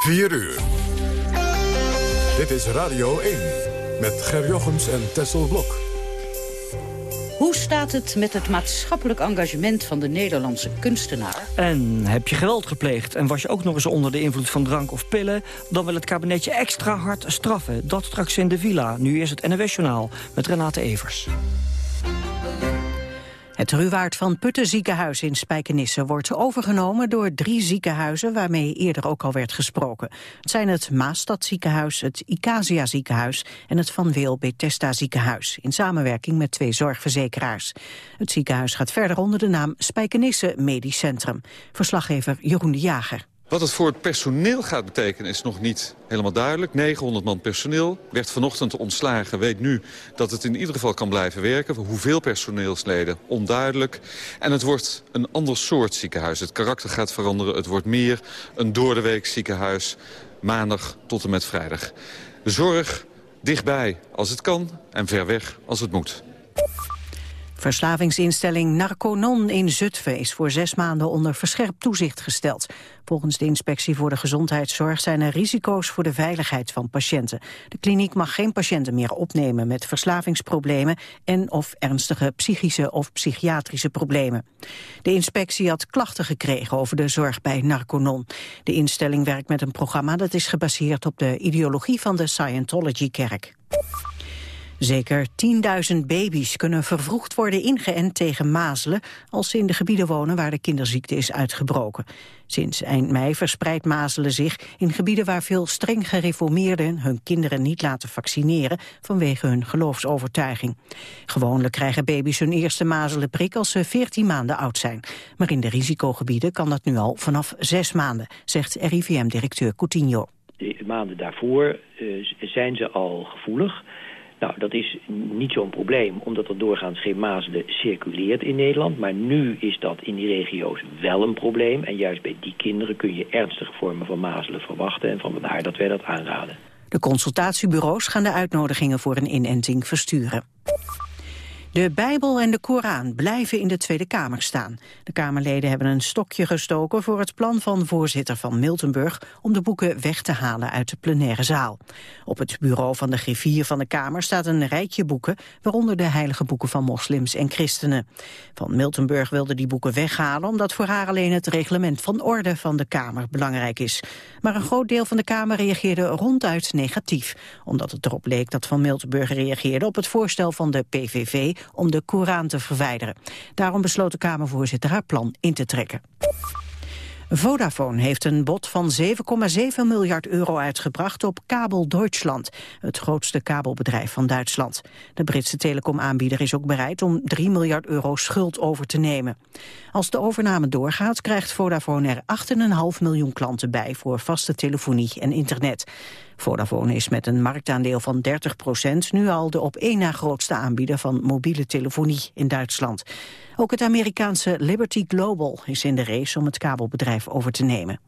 4 uur. Dit is Radio 1 met Ger Jochems en Tessel Blok. Hoe staat het met het maatschappelijk engagement van de Nederlandse kunstenaar? En heb je geweld gepleegd en was je ook nog eens onder de invloed van drank of pillen... dan wil het kabinetje extra hard straffen. Dat straks in de villa. Nu is het NWS Journaal met Renate Evers. Het Ruwaard van Putten ziekenhuis in Spijkenisse wordt overgenomen door drie ziekenhuizen waarmee eerder ook al werd gesproken. Het zijn het Maastad ziekenhuis, het Icasia ziekenhuis en het Van Weel Bethesda ziekenhuis in samenwerking met twee zorgverzekeraars. Het ziekenhuis gaat verder onder de naam Spijkenisse Medisch Centrum. Verslaggever Jeroen de Jager. Wat het voor het personeel gaat betekenen is nog niet helemaal duidelijk. 900 man personeel werd vanochtend ontslagen. Weet nu dat het in ieder geval kan blijven werken. Hoeveel personeelsleden? Onduidelijk. En het wordt een ander soort ziekenhuis. Het karakter gaat veranderen. Het wordt meer een doordeweek ziekenhuis. Maandag tot en met vrijdag. Zorg dichtbij als het kan en ver weg als het moet. Verslavingsinstelling Narconon in Zutphen is voor zes maanden onder verscherpt toezicht gesteld. Volgens de Inspectie voor de Gezondheidszorg zijn er risico's voor de veiligheid van patiënten. De kliniek mag geen patiënten meer opnemen met verslavingsproblemen en of ernstige psychische of psychiatrische problemen. De inspectie had klachten gekregen over de zorg bij Narconon. De instelling werkt met een programma dat is gebaseerd op de ideologie van de Scientology-kerk. Zeker 10.000 baby's kunnen vervroegd worden ingeënt tegen mazelen... als ze in de gebieden wonen waar de kinderziekte is uitgebroken. Sinds eind mei verspreidt mazelen zich in gebieden waar veel streng gereformeerden hun kinderen niet laten vaccineren vanwege hun geloofsovertuiging. Gewoonlijk krijgen baby's hun eerste mazelenprik als ze 14 maanden oud zijn. Maar in de risicogebieden kan dat nu al vanaf 6 maanden, zegt RIVM-directeur Coutinho. De maanden daarvoor uh, zijn ze al gevoelig nou, dat is niet zo'n probleem, omdat er doorgaans geen mazelen circuleert in Nederland. Maar nu is dat in die regio's wel een probleem. En juist bij die kinderen kun je ernstige vormen van mazelen verwachten. En vandaar dat wij dat aanraden. De consultatiebureaus gaan de uitnodigingen voor een inenting versturen. De Bijbel en de Koran blijven in de Tweede Kamer staan. De Kamerleden hebben een stokje gestoken voor het plan van voorzitter van Miltenburg om de boeken weg te halen uit de plenaire zaal. Op het bureau van de griffier van de Kamer staat een rijtje boeken, waaronder de heilige boeken van moslims en christenen. Van Miltenburg wilde die boeken weghalen omdat voor haar alleen het reglement van orde van de Kamer belangrijk is. Maar een groot deel van de Kamer reageerde ronduit negatief, omdat het erop leek dat Van Miltenburg reageerde op het voorstel van de PVV om de Koran te verwijderen. Daarom besloot de Kamervoorzitter haar plan in te trekken. Vodafone heeft een bod van 7,7 miljard euro uitgebracht op Kabel Deutschland, het grootste kabelbedrijf van Duitsland. De Britse telecomaanbieder is ook bereid om 3 miljard euro schuld over te nemen. Als de overname doorgaat, krijgt Vodafone er 8,5 miljoen klanten bij voor vaste telefonie en internet. Vodafone is met een marktaandeel van 30% nu al de op één na grootste aanbieder van mobiele telefonie in Duitsland. Ook het Amerikaanse Liberty Global is in de race om het kabelbedrijf over te nemen.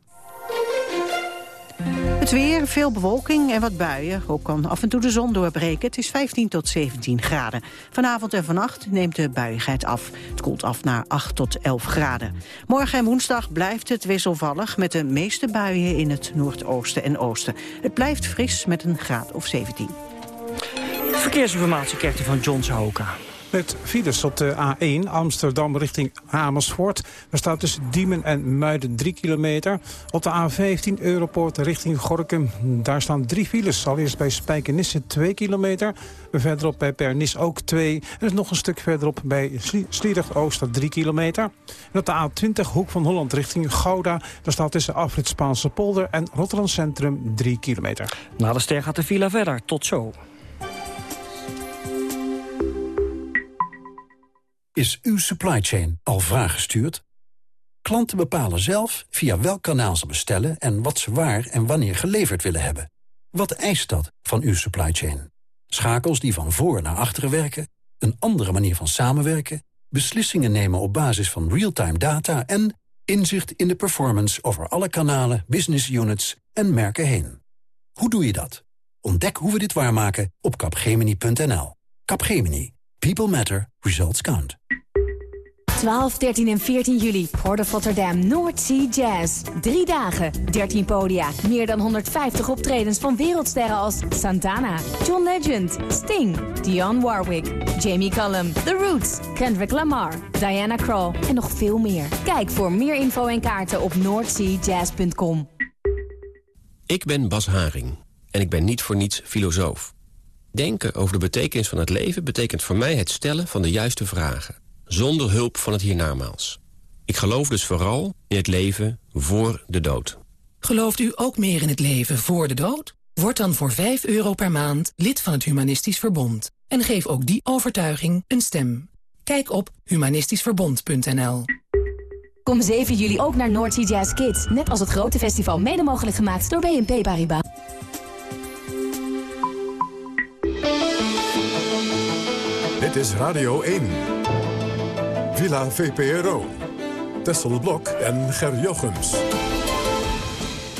Het weer, veel bewolking en wat buien. Ook kan af en toe de zon doorbreken. Het is 15 tot 17 graden. Vanavond en vannacht neemt de buiigheid af. Het koelt af naar 8 tot 11 graden. Morgen en woensdag blijft het wisselvallig... met de meeste buien in het noordoosten en oosten. Het blijft fris met een graad of 17. Verkeersinformatie krijgt van John Hoka. Met files op de A1 Amsterdam richting Amersfoort. Er staat tussen Diemen en Muiden 3 kilometer. Op de A15 Europoort richting Gorkum. Daar staan drie files. Allereerst bij Spijkenisse 2 kilometer. Verderop bij Pernis ook 2. En is nog een stuk verderop bij Sliedrecht Ooster 3 kilometer. En op de A20 Hoek van Holland richting Gouda. Daar staat tussen Afrit Spaanse polder en Rotterdam Centrum 3 kilometer. Na de ster gaat de file verder. Tot zo. Is uw supply chain al vraaggestuurd? Klanten bepalen zelf via welk kanaal ze bestellen... en wat ze waar en wanneer geleverd willen hebben. Wat eist dat van uw supply chain? Schakels die van voor naar achteren werken, een andere manier van samenwerken... beslissingen nemen op basis van real-time data... en inzicht in de performance over alle kanalen, business units en merken heen. Hoe doe je dat? Ontdek hoe we dit waarmaken op capgemini.nl. Capgemini. People matter. Results count. 12, 13 en 14 juli. Port of Rotterdam North Sea Jazz. Drie dagen, 13 podia. Meer dan 150 optredens van wereldsterren als Santana, John Legend, Sting, Dionne Warwick, Jamie Cullum, The Roots, Kendrick Lamar, Diana Krall en nog veel meer. Kijk voor meer info en kaarten op northseajazz.com. Ik ben Bas Haring en ik ben niet voor niets filosoof. Denken over de betekenis van het leven betekent voor mij het stellen van de juiste vragen. Zonder hulp van het hiernamaals. Ik geloof dus vooral in het leven voor de dood. Gelooft u ook meer in het leven voor de dood? Word dan voor 5 euro per maand lid van het Humanistisch Verbond. En geef ook die overtuiging een stem. Kijk op humanistischverbond.nl Kom 7 juli ook naar Noordsea Jazz Kids. Net als het grote festival mede mogelijk gemaakt door BNP Paribas. Dit is Radio 1. Villa VPRO. Tessel Blok en Ger Jochems.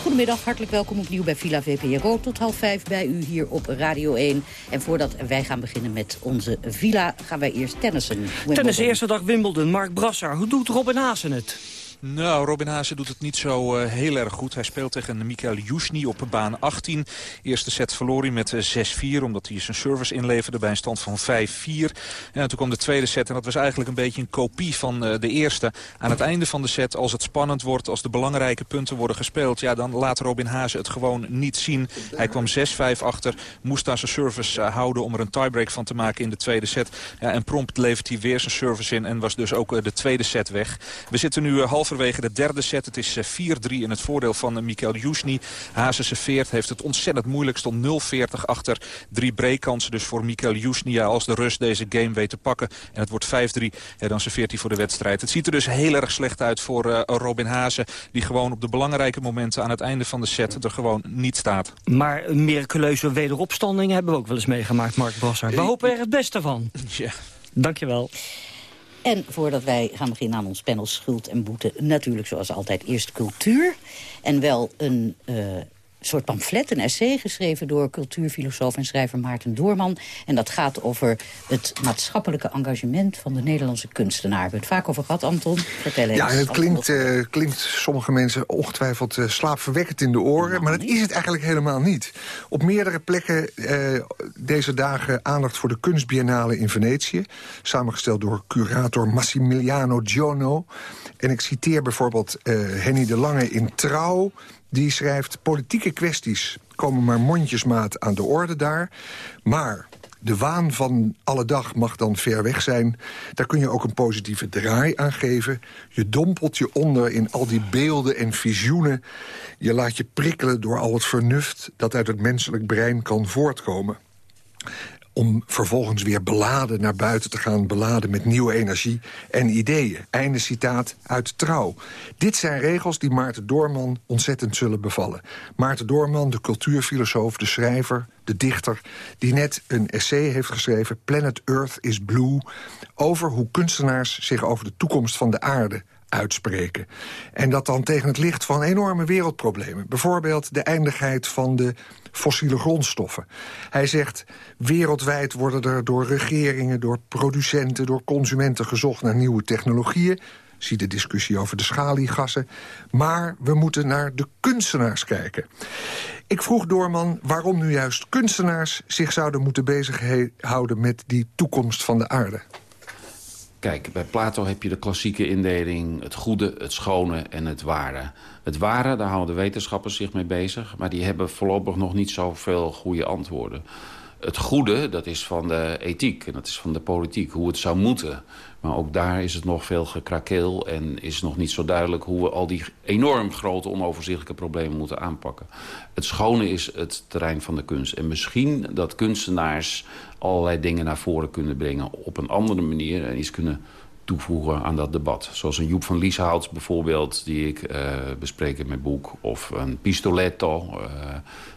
Goedemiddag, hartelijk welkom opnieuw bij Villa VPRO. Tot half vijf bij u hier op Radio 1. En voordat wij gaan beginnen met onze villa, gaan wij eerst tennissen. Tennis eerste dag Wimbledon, Mark Brasser. Hoe doet Robin Hazen het? Nou, Robin Haase doet het niet zo uh, heel erg goed. Hij speelt tegen Mikael Jusni op baan 18. Eerste set verloor hij met 6-4, omdat hij zijn service inleverde bij een stand van 5-4. En toen kwam de tweede set en dat was eigenlijk een beetje een kopie van uh, de eerste. Aan het einde van de set, als het spannend wordt, als de belangrijke punten worden gespeeld... ja, dan laat Robin Haase het gewoon niet zien. Hij kwam 6-5 achter, moest daar zijn service houden om er een tiebreak van te maken in de tweede set. Ja, en prompt levert hij weer zijn service in en was dus ook de tweede set weg. We zitten nu half halverwege de derde set. Het is 4-3 in het voordeel van Mikael Jusni. Hazen serveert, heeft het ontzettend moeilijk. Stond 0-40 achter. Drie breakkansen dus voor Mikael Jusni. Ja, als de Rus deze game weet te pakken en het wordt 5-3, ja, dan serveert hij voor de wedstrijd. Het ziet er dus heel erg slecht uit voor uh, Robin Hazen. Die gewoon op de belangrijke momenten aan het einde van de set er gewoon niet staat. Maar een miraculeuze wederopstanding hebben we ook wel eens meegemaakt, Mark Brasser. We hopen er het beste van. Ja. Dankjewel. En voordat wij gaan beginnen aan ons panel Schuld en Boete... natuurlijk zoals altijd eerst cultuur. En wel een uh, soort pamflet, een essay geschreven door cultuurfilosoof en schrijver Maarten Doorman. En dat gaat over het maatschappelijke engagement van de Nederlandse kunstenaar. We hebben het vaak over gehad, Anton. Vertel eens. Ja, en het klinkt, uh, klinkt sommige mensen ongetwijfeld uh, slaapverwekkend in de oren. Nou, maar dat is het eigenlijk helemaal niet. Op meerdere plekken uh, deze dagen aandacht voor de kunstbiennale in Venetië. Samengesteld door curator Massimiliano Giono. En ik citeer bijvoorbeeld Henny de Lange in Trouw die schrijft... politieke kwesties komen maar mondjesmaat aan de orde daar. Maar de waan van alle dag mag dan ver weg zijn. Daar kun je ook een positieve draai aan geven. Je dompelt je onder in al die beelden en visioenen. Je laat je prikkelen door al het vernuft... dat uit het menselijk brein kan voortkomen om vervolgens weer beladen naar buiten te gaan... beladen met nieuwe energie en ideeën. Einde citaat uit Trouw. Dit zijn regels die Maarten Doorman ontzettend zullen bevallen. Maarten Doorman, de cultuurfilosoof, de schrijver, de dichter... die net een essay heeft geschreven, Planet Earth is Blue... over hoe kunstenaars zich over de toekomst van de aarde uitspreken. En dat dan tegen het licht van enorme wereldproblemen. Bijvoorbeeld de eindigheid van de fossiele grondstoffen. Hij zegt, wereldwijd worden er door regeringen, door producenten... door consumenten gezocht naar nieuwe technologieën. Zie de discussie over de schaliegassen. Maar we moeten naar de kunstenaars kijken. Ik vroeg Doorman waarom nu juist kunstenaars zich zouden moeten bezighouden... met die toekomst van de aarde. Kijk, bij Plato heb je de klassieke indeling... het goede, het schone en het ware. Het ware, daar houden de wetenschappers zich mee bezig... maar die hebben voorlopig nog niet zoveel goede antwoorden. Het goede, dat is van de ethiek en dat is van de politiek, hoe het zou moeten. Maar ook daar is het nog veel gekrakeel en is nog niet zo duidelijk... hoe we al die enorm grote, onoverzichtelijke problemen moeten aanpakken. Het schone is het terrein van de kunst. En misschien dat kunstenaars allerlei dingen naar voren kunnen brengen... op een andere manier en iets kunnen toevoegen aan dat debat. Zoals een Joep van Lieshout bijvoorbeeld, die ik uh, bespreek in mijn boek. Of een Pistoletto, uh,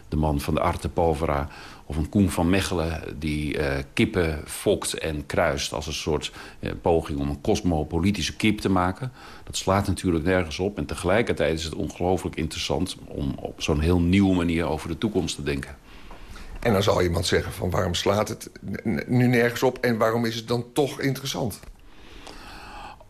de man van de Arte Povera. Of een Koen van Mechelen die uh, kippen fokt en kruist... als een soort poging om een cosmopolitische kip te maken. Dat slaat natuurlijk nergens op. En tegelijkertijd is het ongelooflijk interessant... om op zo'n heel nieuwe manier over de toekomst te denken. En dan zal iemand zeggen van waarom slaat het nu nergens op... en waarom is het dan toch interessant?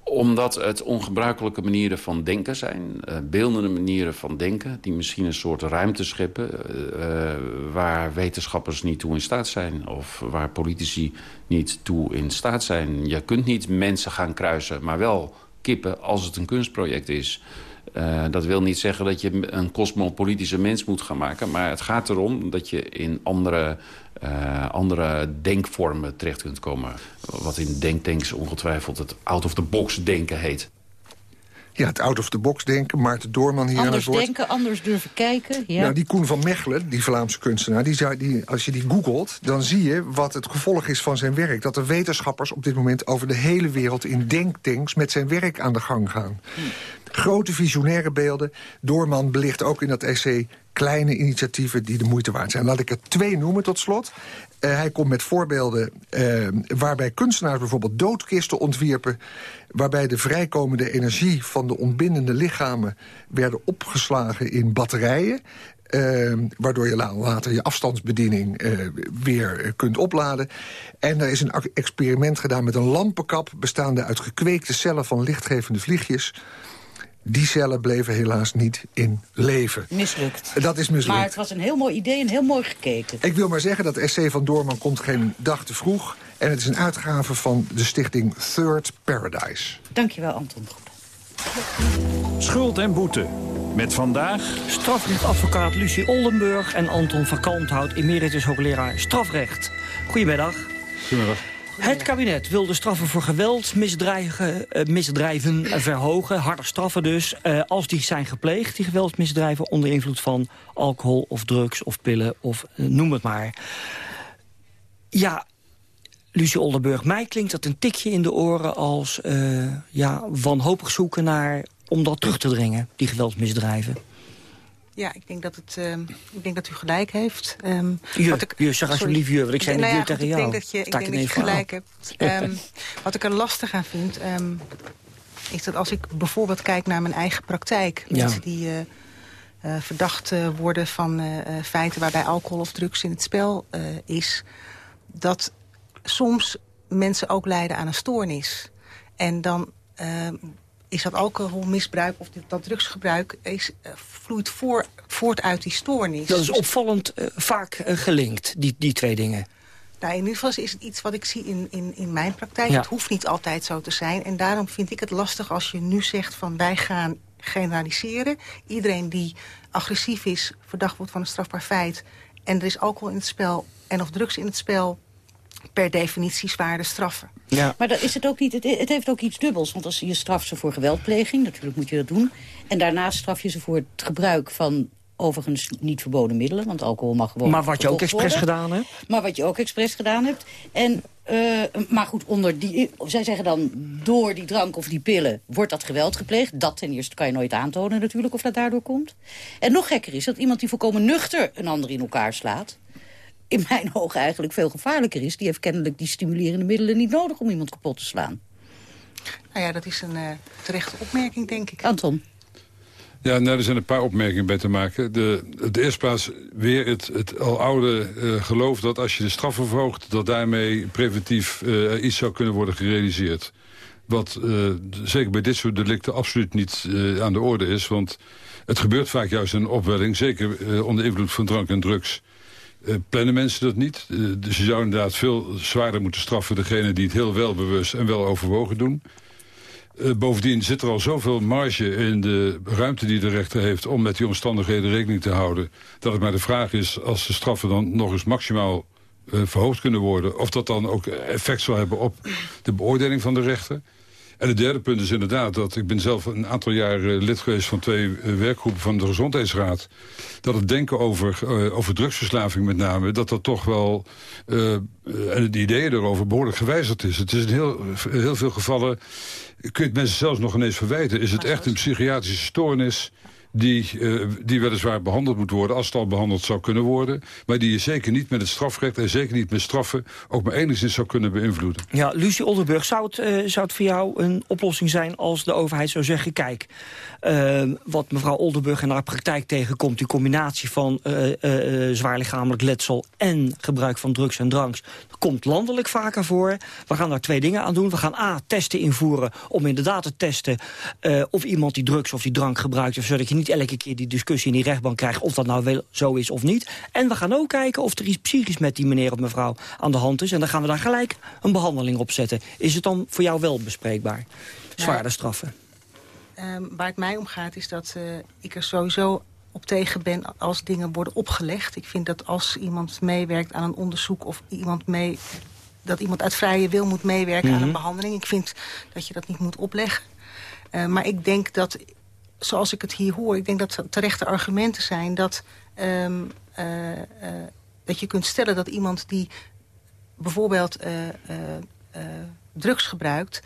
Omdat het ongebruikelijke manieren van denken zijn. Uh, beeldende manieren van denken. Die misschien een soort ruimte scheppen. Uh, waar wetenschappers niet toe in staat zijn. Of waar politici niet toe in staat zijn. Je kunt niet mensen gaan kruisen, maar wel kippen als het een kunstproject is. Uh, dat wil niet zeggen dat je een cosmopolitische mens moet gaan maken. Maar het gaat erom dat je in andere, uh, andere denkvormen terecht kunt komen. Wat in denktanks ongetwijfeld het out-of-the-box denken heet. Ja, het out-of-the-box denken. Maarten Doorman hier Anders aan het denken, anders durven kijken. Ja. Nou, die Koen van Mechelen, die Vlaamse kunstenaar... Die, zou, die, als je die googelt, dan zie je wat het gevolg is van zijn werk. Dat er wetenschappers op dit moment over de hele wereld... in denktanks met zijn werk aan de gang gaan. Grote visionaire beelden. Doorman belicht ook in dat essay kleine initiatieven die de moeite waard zijn. Laat ik er twee noemen tot slot. Uh, hij komt met voorbeelden uh, waarbij kunstenaars bijvoorbeeld doodkisten ontwierpen... waarbij de vrijkomende energie van de ontbindende lichamen... werden opgeslagen in batterijen... Uh, waardoor je later je afstandsbediening weer kunt opladen. En er is een experiment gedaan met een lampenkap... bestaande uit gekweekte cellen van lichtgevende vliegjes... Die cellen bleven helaas niet in leven. Mislukt. Dat is mislukt. Maar het was een heel mooi idee en heel mooi gekeken. Ik wil maar zeggen dat de essay van Doorman komt geen dag te vroeg. En het is een uitgave van de stichting Third Paradise. Dankjewel, Anton. Schuld en boete. Met vandaag... Strafrechtadvocaat Lucie Oldenburg en Anton van Kalmthout... emeritus hoogleraar strafrecht. Goedemiddag. Goedemiddag. Het kabinet wil de straffen voor geweld, misdrijven, uh, misdrijven uh, verhogen. Harder straffen dus, uh, als die zijn gepleegd, die geweldsmisdrijven... onder invloed van alcohol of drugs of pillen of noem het maar. Ja, Lucie Oldenburg, mij klinkt dat een tikje in de oren... als ja, wanhopig zoeken naar om dat terug te dringen, die geweldsmisdrijven. Ja, ik denk dat, het, uh, ik denk dat u gelijk heeft. Um, je, wat ik, je zeg alsjeblieft je, want ik zei nou niet ja, tegen ik jou. Denk dat je, ik denk dat je gelijk hebt. Um, wat ik er lastig aan vind, is dat als ik bijvoorbeeld kijk naar mijn eigen praktijk... Ja. mensen die uh, uh, verdacht worden van uh, feiten waarbij alcohol of drugs in het spel is... dat soms mensen ook lijden aan een stoornis. En dan is dat alcoholmisbruik of dat drugsgebruik is, uh, vloeit voor, voort uit die stoornis. Dat is opvallend uh, vaak uh, gelinkt, die, die twee dingen. Nou, in ieder geval is het iets wat ik zie in, in, in mijn praktijk. Ja. Het hoeft niet altijd zo te zijn. En daarom vind ik het lastig als je nu zegt van wij gaan generaliseren. Iedereen die agressief is, verdacht wordt van een strafbaar feit... en er is alcohol in het spel en of drugs in het spel per definitie zware straffen. Ja. Maar dan is het, ook niet, het, het heeft ook iets dubbels. Want als je straft ze voor geweldpleging, natuurlijk moet je dat doen. En daarnaast straf je ze voor het gebruik van overigens niet verboden middelen. Want alcohol mag gewoon Maar wat je ook expres worden. gedaan hebt? Maar wat je ook expres gedaan hebt. En, uh, maar goed, onder die, zij zeggen dan door die drank of die pillen wordt dat geweld gepleegd. Dat ten eerste kan je nooit aantonen natuurlijk of dat daardoor komt. En nog gekker is dat iemand die volkomen nuchter een ander in elkaar slaat in mijn ogen eigenlijk veel gevaarlijker is. Die heeft kennelijk die stimulerende middelen niet nodig om iemand kapot te slaan. Nou ja, dat is een uh, terechte opmerking, denk ik. Anton. Ja, nou, er zijn een paar opmerkingen bij te maken. De, de eerste plaats weer het, het al oude uh, geloof dat als je de straffen verhoogt... dat daarmee preventief uh, iets zou kunnen worden gerealiseerd. Wat uh, zeker bij dit soort delicten absoluut niet uh, aan de orde is. Want het gebeurt vaak juist een opwelling, zeker uh, onder invloed van drank en drugs... Uh, plannen mensen dat niet. Uh, dus je zou inderdaad veel zwaarder moeten straffen... degene die het heel welbewust en wel overwogen doen. Uh, bovendien zit er al zoveel marge in de ruimte die de rechter heeft... om met die omstandigheden rekening te houden... dat het maar de vraag is, als de straffen dan nog eens maximaal verhoogd kunnen worden... of dat dan ook effect zal hebben op de beoordeling van de rechter... En het derde punt is inderdaad dat ik ben zelf een aantal jaar lid geweest van twee werkgroepen van de Gezondheidsraad. Dat het denken over, uh, over drugsverslaving met name, dat dat toch wel, uh, en de ideeën erover behoorlijk gewijzigd is. Het is in heel, heel veel gevallen, kun je het mensen zelfs nog ineens verwijten. Is het echt een psychiatrische stoornis die, uh, die weliswaar behandeld moet worden... als het al behandeld zou kunnen worden... maar die je zeker niet met het strafrecht en zeker niet met straffen... ook maar enigszins zou kunnen beïnvloeden. Ja, Lucie Oldenburg, zou het, uh, zou het voor jou een oplossing zijn... als de overheid zou zeggen, kijk, uh, wat mevrouw Oldenburg in haar praktijk tegenkomt... die combinatie van zwaar lichamelijk letsel en gebruik van drugs en dranks... komt landelijk vaker voor. We gaan daar twee dingen aan doen. We gaan A, testen invoeren om inderdaad te testen... of iemand die drugs of die drank gebruikt... zodat je niet elke keer die discussie in die rechtbank krijgt... of dat nou wel zo is of niet. En we gaan ook kijken of er iets psychisch met die meneer of mevrouw aan de hand is. En dan gaan we daar gelijk een behandeling op zetten. Is het dan voor jou wel bespreekbaar? Zwaarder straffen. Um, waar het mij om gaat is dat uh, ik er sowieso op tegen ben als dingen worden opgelegd. Ik vind dat als iemand meewerkt aan een onderzoek of iemand mee dat iemand uit vrije wil moet meewerken mm -hmm. aan een mhm. behandeling. Ik vind dat je dat niet moet opleggen. Uh, maar ik denk dat zoals ik het hier hoor, ik denk dat het terechte argumenten zijn... dat, um, uh, uh, dat je kunt stellen dat iemand die bijvoorbeeld uh, drugs gebruikt...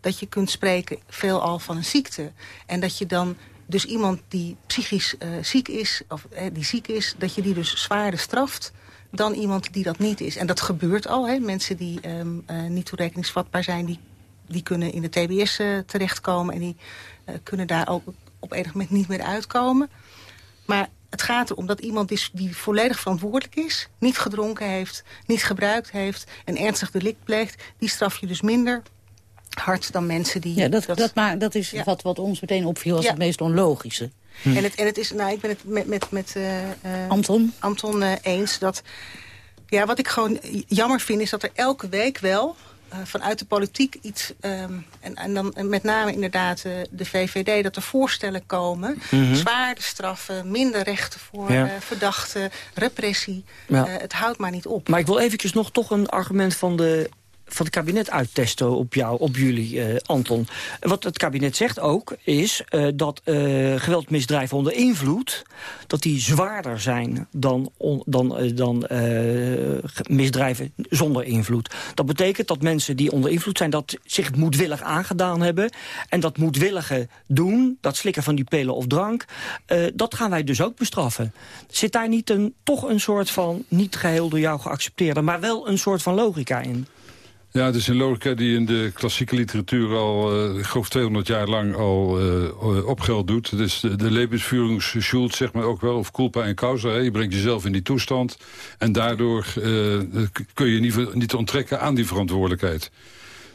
dat je kunt spreken veelal van een ziekte. En dat je dan dus iemand die psychisch ziek is, of die ziek is... dat je die dus zwaarder straft dan iemand die dat niet is. En dat gebeurt al. Hè? Mensen die um, niet toerekeningsvatbaar zijn... die die kunnen in de TBS terechtkomen en die kunnen daar ook op enig moment niet meer uitkomen. Maar het gaat erom dat iemand is die volledig verantwoordelijk is... niet gedronken heeft, niet gebruikt heeft... en ernstig delict pleegt, die straf je dus minder hard dan mensen die... Ja, dat, dat, dat, maar, dat is ja. wat, wat ons meteen opviel als ja. het meest onlogische. Hm. En, het, en het is, nou, ik ben het met, met, met uh, Anton, Anton uh, eens dat... Ja, wat ik gewoon jammer vind is dat er elke week wel vanuit de politiek iets... Um, en, en dan met name inderdaad uh, de VVD... dat er voorstellen komen. Mm -hmm. Zwaarder straffen, minder rechten voor ja. uh, verdachten... repressie. Ja. het houdt maar niet op. Maar ik wil eventjes nog toch een argument van de van het kabinet uittesten op jou, op jullie, uh, Anton. Wat het kabinet zegt ook, is uh, dat uh, geweldmisdrijven onder invloed... dat die zwaarder zijn dan, dan, dan misdrijven zonder invloed. Dat betekent dat mensen die onder invloed zijn... dat zich moedwillig aangedaan hebben. En dat moedwillige doen, dat slikken van die pillen of drank... dat gaan wij dus ook bestraffen. Zit daar niet een, toch een soort van, niet geheel door jou geaccepteerde... maar wel een soort van logica in? Ja, het is een logica die in de klassieke literatuur al, uh, geloof 200 jaar lang al uh, op geld doet. Is de, de levensführungsschuld, zeg maar ook wel, of culpa en causa. Hè. Je brengt jezelf in die toestand en daardoor uh, kun je niet, niet onttrekken aan die verantwoordelijkheid.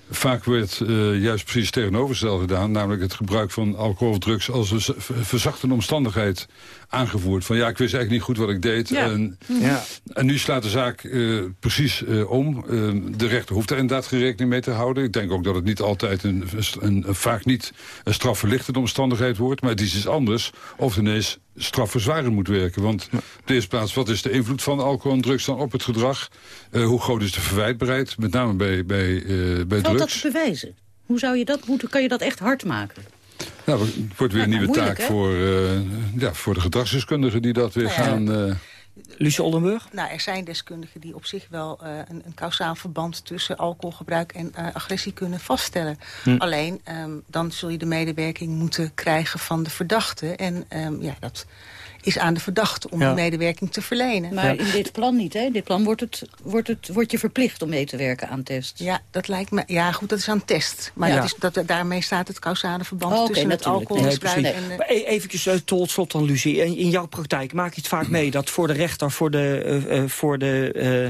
Vaak werd uh, juist precies tegenovergesteld gedaan. Namelijk het gebruik van alcohol of drugs als een verzachtende omstandigheid aangevoerd. Van ja, ik wist eigenlijk niet goed wat ik deed. Ja. En, ja. en nu slaat de zaak uh, precies uh, om. de rechter hoeft er inderdaad geen rekening mee te houden. Ik denk ook dat het niet altijd een, een, een vaak niet een strafverlichtende omstandigheid wordt. Maar het is iets anders of ineens strafverzwarend moet werken. Want ja. op de eerste plaats, wat is de invloed van alcohol en drugs dan op het gedrag? Uh, hoe groot is de verwijtbaarheid, met name bij, bij, uh, bij Valt drugs? dat te bewijzen? Hoe, zou je dat, hoe kan je dat echt hard maken? Nou, het wordt weer een nieuwe taak voor, uh, ja, voor de gedragsdeskundigen die dat weer Nou ja. gaan... Lucie Oldenburg? Nou, er zijn deskundigen die op zich wel uh, een, een kausaal verband tussen alcoholgebruik en uh, agressie kunnen vaststellen. Hm. Alleen, um, dan zul je de medewerking moeten krijgen van de verdachte. En um, ja, dat is aan de verdachte om ja. die medewerking te verlenen. Maar ja. in dit plan niet, hè? In dit plan wordt, het, wordt, het, wordt je verplicht om mee te werken aan tests. Ja, dat lijkt me... Ja, goed, dat is aan test. Maar Ja. dat is, dat, daarmee staat het causale verband Oh, tussen het alcoholmisbruik Nee, en... eh, Maar e- eventjes uh, tot slot dan, Lucie. In, in jouw praktijk maak je het vaak mee dat voor de rechter, voor de, uh, uh, voor de, uh,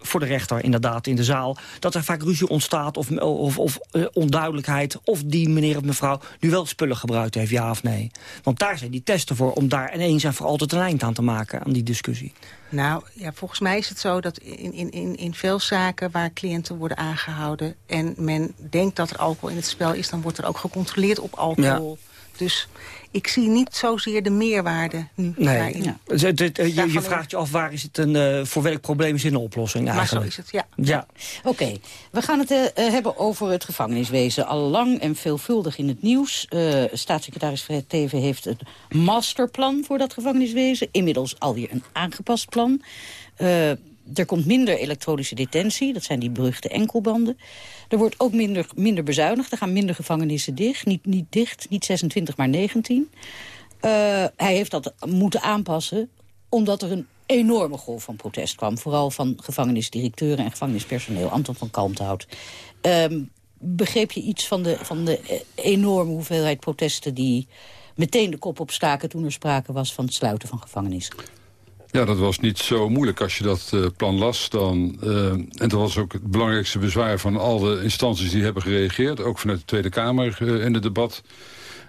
voor de rechter inderdaad in de zaal... dat er vaak ruzie ontstaat of, of, of uh, onduidelijkheid... of die meneer of mevrouw nu wel spullen gebruikt heeft, ja of nee. Want daar zijn die testen voor, om daar ineens en voor altijd een eind aan te maken... aan die discussie. Nou, ja, volgens mij is het zo dat in, in, in, in veel zaken waar cliënten worden aangehouden... en men denkt dat er alcohol in het spel is... dan wordt er ook gecontroleerd op alcohol. Ja. Dus ik zie niet zozeer de meerwaarde nu nee. daarin. Ja. Dus het, het, je, je, vraagt je af, waar is het een, uh, voor welk probleem is het een oplossing eigenlijk? Maar zo is het, ja. ja. Oké, okay. we gaan het uh, hebben over het gevangeniswezen. Al lang en veelvuldig in het nieuws. Uh, staatssecretaris Fred Teven heeft een masterplan voor dat gevangeniswezen. Inmiddels alweer een aangepast plan. Er komt minder elektronische detentie, dat zijn die beruchte enkelbanden. Er wordt ook minder, minder bezuinigd, er gaan minder gevangenissen dicht. Niet, niet dicht, niet 26, maar 19. Uh, hij heeft dat moeten aanpassen omdat er een enorme golf van protest kwam. Vooral van gevangenisdirecteuren en gevangenispersoneel. Anton van Kalmthout. Um, begreep je iets van de, van de eh, enorme hoeveelheid protesten... die meteen de kop opstaken toen er sprake was van het sluiten van gevangenissen? Ja, dat was niet zo moeilijk als je dat uh, plan las. Dan, uh, en dat was ook het belangrijkste bezwaar van al de instanties die hebben gereageerd. Ook vanuit de Tweede Kamer uh, in het debat.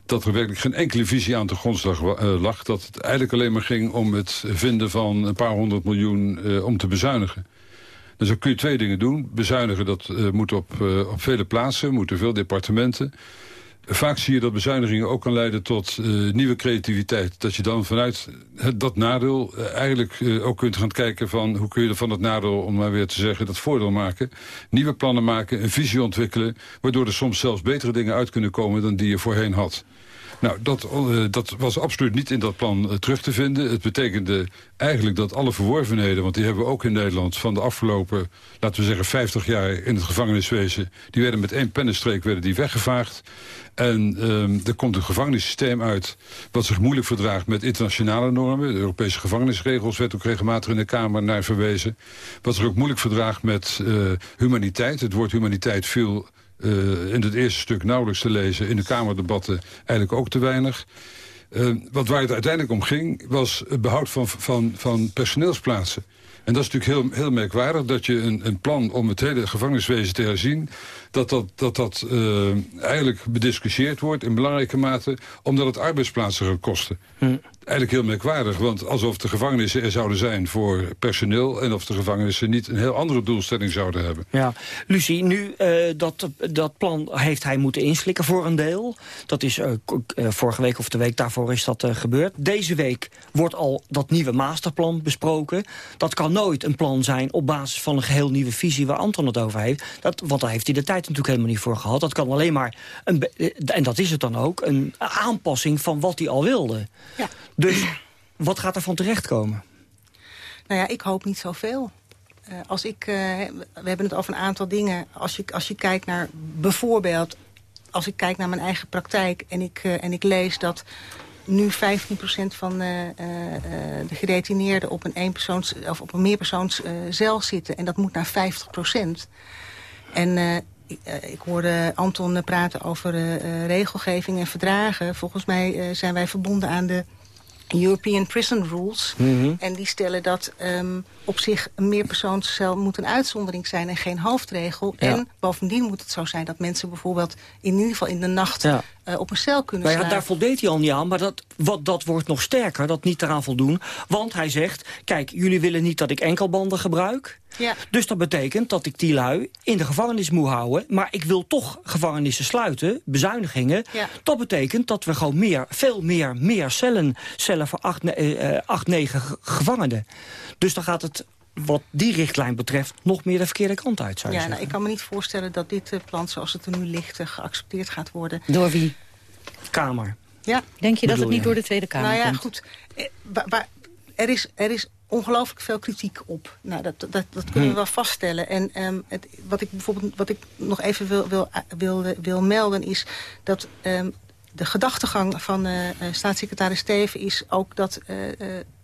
Dat er werkelijk geen enkele visie aan de grondslag lag. Dat het eigenlijk alleen maar ging om het vinden van een paar honderd miljoen om te bezuinigen. Dus dan kun je twee dingen doen. Bezuinigen, dat moet op, op vele plaatsen, moeten veel departementen. Vaak zie je dat bezuinigingen ook kan leiden tot uh, nieuwe creativiteit. Dat je dan vanuit het, dat nadeel uh, eigenlijk ook kunt gaan kijken van... hoe kun je van dat nadeel, om maar weer te zeggen, dat voordeel maken. Nieuwe plannen maken, een visie ontwikkelen... waardoor er soms zelfs betere dingen uit kunnen komen dan die je voorheen had. Nou, dat, uh, dat was absoluut niet in dat plan uh, terug te vinden. Het betekende eigenlijk dat alle verworvenheden... want die hebben we ook in Nederland van de afgelopen, laten we zeggen... 50 jaar in het gevangeniswezen... die werden met één pennenstreek werden die weggevaagd. En um, er komt een gevangenissysteem uit... wat zich moeilijk verdraagt met internationale normen. De Europese gevangenisregels werd ook regelmatig in de Kamer naar verwezen. Wat zich ook moeilijk verdraagt met uh, humaniteit. Het woord humaniteit viel uh, in het eerste stuk nauwelijks te lezen. In de Kamerdebatten eigenlijk ook te weinig. Uh, wat waar het uiteindelijk om ging, was het behoud van, van, van personeelsplaatsen. En dat is natuurlijk heel, heel merkwaardig dat je een, een plan om het hele gevangeniswezen te herzien... dat dat, dat, dat uh, eigenlijk bediscussieerd wordt in belangrijke mate... omdat het arbeidsplaatsen gaat kosten. Hm eigenlijk heel merkwaardig. Want alsof de gevangenissen er zouden zijn voor personeel... en of de gevangenissen niet een heel andere doelstelling zouden hebben. Ja, Lucie, nu uh, dat, dat plan heeft hij moeten inslikken voor een deel. Dat is uh, vorige week of de week daarvoor is dat uh, gebeurd. Deze week wordt al dat nieuwe masterplan besproken. Dat kan nooit een plan zijn op basis van een geheel nieuwe visie... waar Anton het over heeft. Dat, want daar heeft hij de tijd natuurlijk helemaal niet voor gehad. Dat kan alleen maar, een, en dat is het dan ook... een aanpassing van wat hij al wilde. Ja. Dus wat gaat er van terechtkomen? Nou ja, ik hoop niet zoveel. Uh, als ik, uh, we hebben het over een aantal dingen. Als je, als je kijkt naar bijvoorbeeld... als ik kijk naar mijn eigen praktijk en ik, uh, en ik lees dat nu 15% van de gedetineerden op een, eenpersoons, of op een meerpersoonscel zitten. En dat moet naar 50%. En ik, ik hoorde Anton praten over regelgeving en verdragen. Volgens mij zijn wij verbonden aan de European Prison Rules. Mm -hmm. En die stellen dat um, op zich een meerpersoonscel moet een uitzondering zijn en geen hoofdregel. Ja. En bovendien moet het zo zijn dat mensen bijvoorbeeld in ieder geval in de nacht ja. Uh, op een cel kunnen nou ja, Daar voldeed hij al niet aan, maar dat, wat, dat wordt nog sterker, dat niet eraan voldoen. Want hij zegt, kijk, jullie willen niet dat ik enkelbanden gebruik. Ja. Dus dat betekent dat ik die lui in de gevangenis moet houden. Maar ik wil toch gevangenissen sluiten, bezuinigingen. Ja. Dat betekent dat we gewoon meer, veel meer, meer cellen, cellen voor acht, uh, acht negen gevangenen. Dus dan gaat het wat die richtlijn betreft nog meer de verkeerde kant uit, zou je ja, zeggen. Nou, ik kan me niet voorstellen dat dit uh, plan zoals het er nu ligt... Uh, geaccepteerd gaat worden. Door wie? Kamer. Ja. Denk je dat het niet door de Tweede Kamer nou ja, komt? goed. Eh, er is, er is ongelooflijk veel kritiek op. Nou, dat, dat, dat kunnen we hmm. wel vaststellen. En um, het, wat ik bijvoorbeeld wat ik nog even wil, wil, wil, wil melden is dat um, de gedachtegang van uh, staatssecretaris Steven is ook dat uh,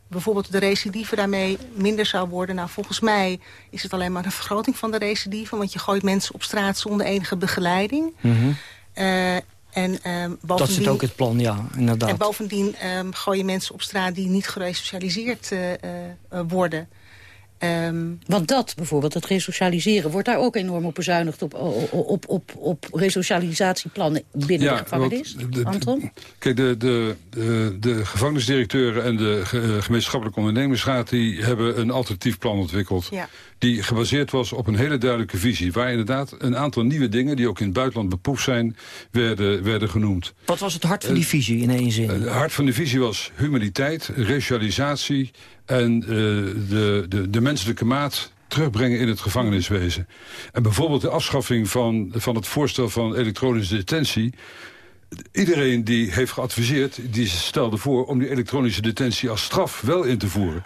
bijvoorbeeld de recidive daarmee minder zou worden. Nou, volgens mij is het alleen maar een vergroting van de recidive. Want je gooit mensen op straat zonder enige begeleiding. Mm -hmm. uh, en, um, dat zit ook het plan, ja, inderdaad. En bovendien um, gooi je mensen op straat die niet geresocialiseerd uh, uh, worden. Um, Want dat bijvoorbeeld, het resocialiseren, wordt daar ook enorm op bezuinigd op, op, op, op, resocialisatieplannen binnen ja, de gevangenis? De, Anton? Kijk, de, de, de, de gevangenisdirecteuren en de ge, gemeenschappelijke ondernemingsraad... die hebben een alternatief plan ontwikkeld. Ja. Die gebaseerd was op een hele duidelijke visie. Waar inderdaad een aantal nieuwe dingen, die ook in het buitenland beproefd zijn, werden, werden genoemd. Wat was het hart van die visie in één zin? Het hart van die visie was humaniteit, racialisatie en uh, de, de, de menselijke maat terugbrengen in het gevangeniswezen. En bijvoorbeeld de afschaffing van, van het voorstel van elektronische detentie... Iedereen die heeft geadviseerd, die stelde voor om die elektronische detentie als straf wel in te voeren.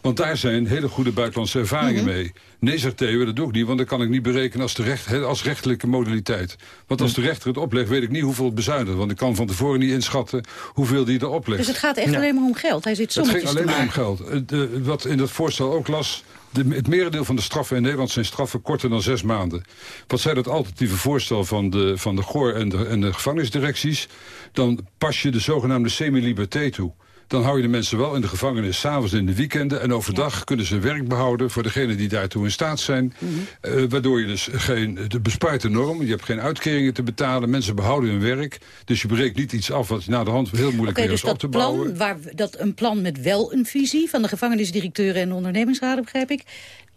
Want daar zijn hele goede buitenlandse ervaringen Mhm. mee. Nee, zegt Theo, dat doe ik niet, want dat kan ik niet berekenen als, de recht, als rechtelijke modaliteit. Want als de rechter het oplegt, weet ik niet hoeveel het bezuinigt. Want ik kan van tevoren niet inschatten hoeveel die er oplegt. Dus het gaat echt alleen maar om geld. Hij zit Het ging sommetjes alleen maar om geld. Eh, de- wat in dat voorstel ook las... De, het merendeel van de straffen in Nederland zijn straffen korter dan zes maanden. Wat zij dat alternatieve voorstel van de, van de GOR en de, en de gevangenisdirecties... dan pas je de zogenaamde semi-liberté toe. Dan hou je de mensen wel in de gevangenis, s'avonds in de weekenden... en overdag kunnen ze werk behouden voor degenen die daartoe in staat zijn. Eh, waardoor je dus geen... De bespaart enorm, je hebt geen uitkeringen te betalen... mensen behouden hun werk, dus je breekt niet iets af... wat na de hand heel moeilijk Oké, weer dus is op te dat bouwen. plan, waar, dat een plan met wel een visie... van de gevangenisdirecteuren en de ondernemingsraden, begrijp ik...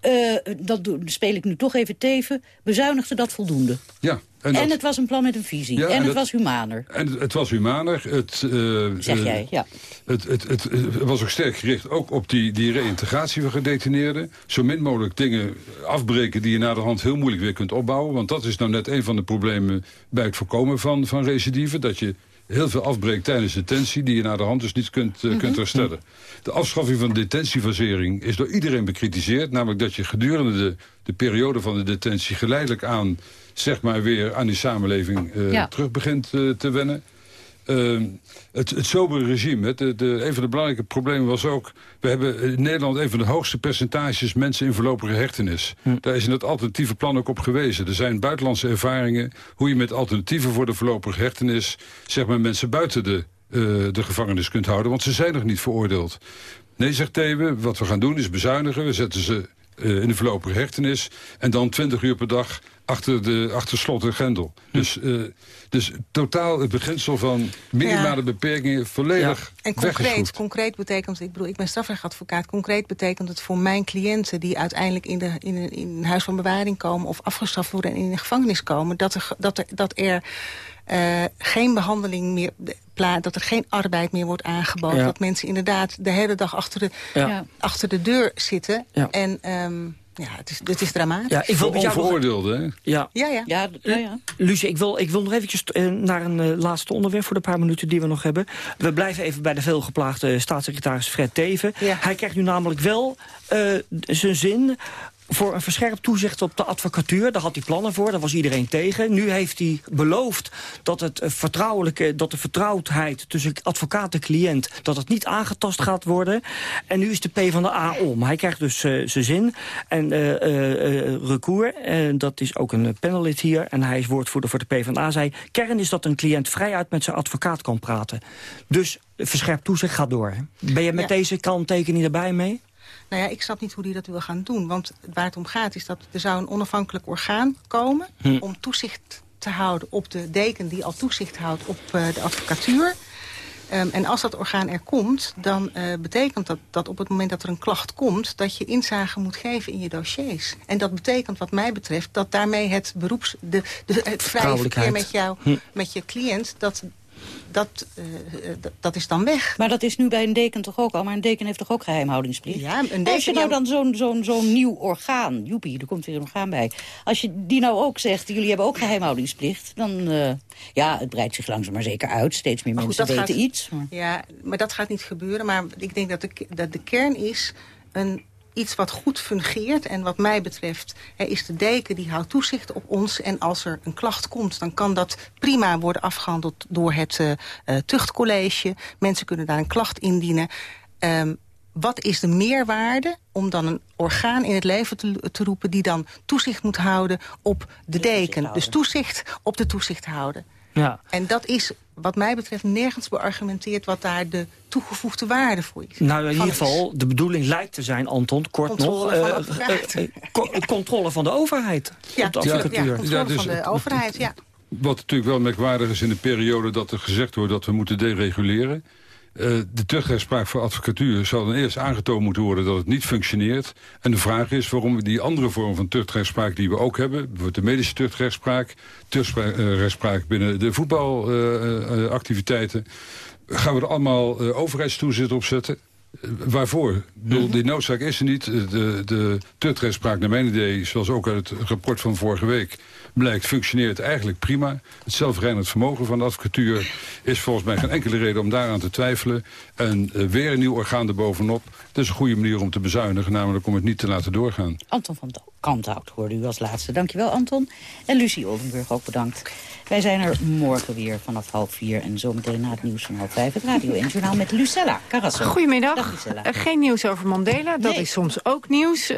eh, dat doe- speel ik nu toch even teven, bezuinigde dat voldoende. Ja, En, het was een plan met een visie. Ja, en, en het dat- was humaner. En het, het was humaner. Het, eh, Zeg eh, jij, ja. Het, het, het, was ook sterk gericht ook op die, die reïntegratie van gedetineerden. Zo min mogelijk dingen afbreken die je na de hand heel moeilijk weer kunt opbouwen. Want dat is nou net een van de problemen bij het voorkomen van, van recidive. Dat je heel veel afbreekt tijdens detentie die je na de hand dus niet kunt, eh, kunt herstellen. De afschaffing van de detentiefasering is door iedereen bekritiseerd. Namelijk dat je gedurende de, de periode van de detentie geleidelijk aan... zeg maar weer aan die samenleving Ja. terug begint eh, te wennen. Ehm, het, het sobere regime, de, de, een van de belangrijke problemen was ook... we hebben in Nederland een van de hoogste percentages mensen in voorlopige hechtenis. Daar is in het alternatieve plan ook op gewezen. Er zijn buitenlandse ervaringen hoe je met alternatieven voor de voorlopige hechtenis... zeg maar mensen buiten de, eh, de gevangenis kunt houden, want ze zijn nog niet veroordeeld. Nee, zegt Thewe, wat we gaan doen is bezuinigen. We zetten ze eh, in de voorlopige hechtenis. En dan 20 uur per dag achter, de, achter slot en grendel. Dus, eh, dus totaal het beginsel van minimale Ja. beperkingen volledig En concreet, concreet betekent, ik bedoel, ik ben strafrechtadvocaat. Concreet betekent het voor mijn cliënten die uiteindelijk in, de, in, een, in een huis van bewaring komen of afgestraft worden en in de gevangenis komen, dat er, dat er, dat er eh, geen behandeling meer, dat er geen arbeid meer wordt aangeboden. Ja. Dat mensen inderdaad de hele dag achter de, Ja. Ja. achter de deur zitten. Ja. En ehm, ja, het is, het is dramatisch. Ja, ik wil met jou nog- Onveroordeelde, hè? Ja. Ja, ja. Ja, ja, ja. Lucie, ik wil, ik wil nog eventjes eh, naar een eh, laatste onderwerp... voor de paar minuten die we nog hebben. We blijven even bij de veelgeplaagde staatssecretaris Fred Teven. Hij krijgt nu namelijk wel eh, zijn zin voor een verscherpt toezicht op de advocatuur. Daar had hij plannen voor, daar was iedereen tegen. Nu heeft hij beloofd dat, het eh, vertrouwelijke, dat de vertrouwdheid tussen advocaat en cliënt... dat het niet aangetast gaat worden. En nu is de P van de A om. Hij krijgt dus eh, zijn zin. En recours, eh, dat is ook een panelid hier... en hij is woordvoerder voor de P van de A, zei... kern is dat een cliënt vrijuit met zijn advocaat kan praten. Dus verscherpt toezicht gaat door. Ben je met Ja. deze kanttekening erbij mee? Nou ja, ik snap niet hoe die dat wil gaan doen. Want waar het om gaat is dat er zou een onafhankelijk orgaan komen... Hm. om toezicht te houden op de deken die al toezicht houdt op eh, de advocatuur. Ehm, en als dat orgaan er komt, dan eh, betekent dat dat op het moment dat er een klacht komt... dat je inzage moet geven in je dossiers. En dat betekent wat mij betreft dat daarmee het beroeps... De, de, het vrije verkeer met, jou, Hm. met je cliënt... dat, dat, eh, dat, dat is dan weg. Maar dat is nu bij een deken toch ook al? Maar een deken heeft toch ook geheimhoudingsplicht? Ja, een En Als je deken, nou dan zo'n zo'n zo'n nieuw orgaan... Joepie, er komt weer een orgaan bij. Als je die nou ook zegt, jullie hebben ook geheimhoudingsplicht... dan, eh, ja, het breidt zich langzaam maar zeker uit. Steeds meer goed, mensen dat weten gaat- iets. maar- Ja, maar dat gaat niet gebeuren. Maar ik denk dat de, dat de kern is een, iets wat goed fungeert. En wat mij betreft hè, is de deken die houdt toezicht op ons. En als er een klacht komt, dan kan dat prima worden afgehandeld door het eh, eh, tuchtcollege. Mensen kunnen daar een klacht indienen. Ehm, wat is de meerwaarde om dan een orgaan in het leven te, te roepen... die dan toezicht moet houden op de deken. Dus toezicht op de toezichthouder. Ja. En dat is wat mij betreft nergens beargumenteerd... wat daar de toegevoegde waarde voor is. Nou, in ieder geval, de bedoeling lijkt te zijn, Anton, kort Controle nog... van eh, eh, eh, co- controle van de overheid Ja, op de ja, advocatuur. ja, controle Ja, dus van de overheid, ja. Wat natuurlijk wel merkwaardig is in de periode dat er gezegd wordt dat we moeten dereguleren. Eh, de terugrechtspraak voor advocatuur zou dan eerst aangetoond moeten worden dat het niet functioneert. En de vraag is waarom we die andere vorm van tuchtrechtspraak die we ook hebben, bijvoorbeeld de medische tuchtrechtspraak, tuchtrechtspraak binnen de voetbalactiviteiten, gaan we er allemaal eh, overheidstoezicht op zetten. waarvoor? Ik bedoel, die noodzaak is er niet. De, de tutrechtspraak naar mijn idee, zoals ook uit het rapport van vorige week blijkt, functioneert eigenlijk prima. Het zelfrijdend vermogen van de advocatuur is volgens mij geen enkele reden om daaraan te twijfelen. En uh, weer een nieuw orgaan erbovenop. Dat is een goede manier om te bezuinigen, namelijk om het niet te laten doorgaan. Anton van Kanthout hoorde u als laatste. Dankjewel Anton. En Lucie Oldenburg ook bedankt. Wij zijn er morgen weer vanaf half vier en zometeen na het nieuws van half vijf. Het Radio 1 Journaal met Lucella Carrasso. Goedemiddag. Dag, Lucella. Uh, geen nieuws over Mandela, dat is soms ook nieuws. Uh,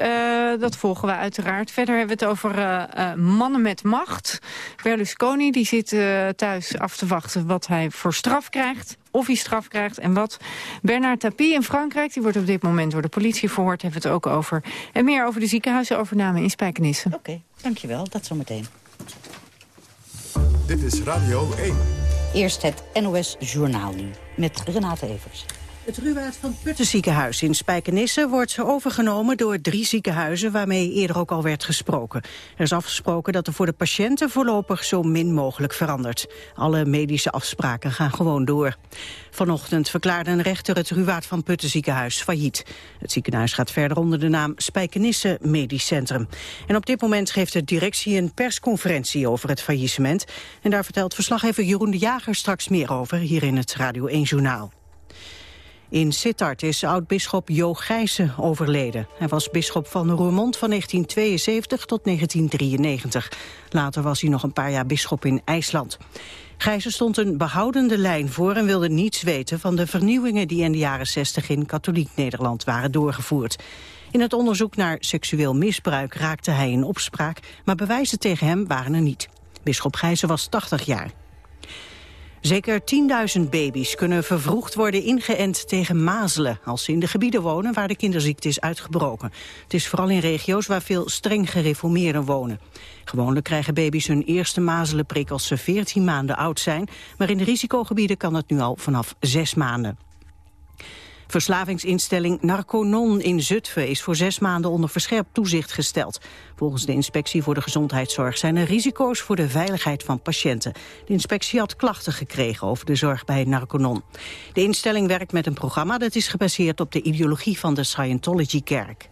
dat volgen we uiteraard. Verder hebben we het over uh, mannen met macht. Berlusconi die zit thuis af te wachten wat hij voor straf krijgt of hij straf krijgt en wat. Bernard Tapie in Frankrijk, die wordt op dit moment door de politie verhoord, hebben we het ook over. En meer over de ziekenhuisovername in Spijkenisse. Oké, okay, dankjewel. Dat zometeen. Dit is Radio 1. Eerst het NOS Journaal nu, met Renate Evers. Het Ruwaard van Putten ziekenhuis in Spijkenisse wordt overgenomen door drie ziekenhuizen waarmee eerder ook al werd gesproken. Er is afgesproken dat er voor de patiënten voorlopig zo min mogelijk verandert. Alle medische afspraken gaan gewoon door. Vanochtend verklaarde een rechter het Ruwaard van Putten ziekenhuis failliet. Het ziekenhuis gaat verder onder de naam Spijkenisse Medisch Centrum. En op dit moment geeft de directie een persconferentie over het faillissement. En daar vertelt verslaggever Jeroen de Jager straks meer over hier in het Radio 1 Journaal. In Sittard is oud-bisschop Jo Gijssen overleden. Hij was bisschop van Roermond van 1972 tot 1993. Later was hij nog een paar jaar bisschop in IJsland. Gijssen stond een behoudende lijn voor en wilde niets weten van de vernieuwingen die in de jaren 60 in katholiek Nederland waren doorgevoerd. In het onderzoek naar seksueel misbruik raakte hij in opspraak, maar bewijzen tegen hem waren er niet. Bisschop Gijssen was 80 jaar. Zeker 10.000 baby's kunnen vervroegd worden ingeënt tegen mazelen... als ze in de gebieden wonen waar de kinderziekte is uitgebroken. Het is vooral in regio's waar veel streng gereformeerden wonen. Gewoonlijk krijgen baby's hun eerste mazelenprik als ze 14 maanden oud zijn... maar in de risicogebieden kan het nu al vanaf 6 maanden. Verslavingsinstelling Narconon in Zutphen is voor zes maanden onder verscherpt toezicht gesteld. Volgens de Inspectie voor de Gezondheidszorg zijn er risico's voor de veiligheid van patiënten. De inspectie had klachten gekregen over de zorg bij Narconon. De instelling werkt met een programma dat is gebaseerd op de ideologie van de Scientology-kerk.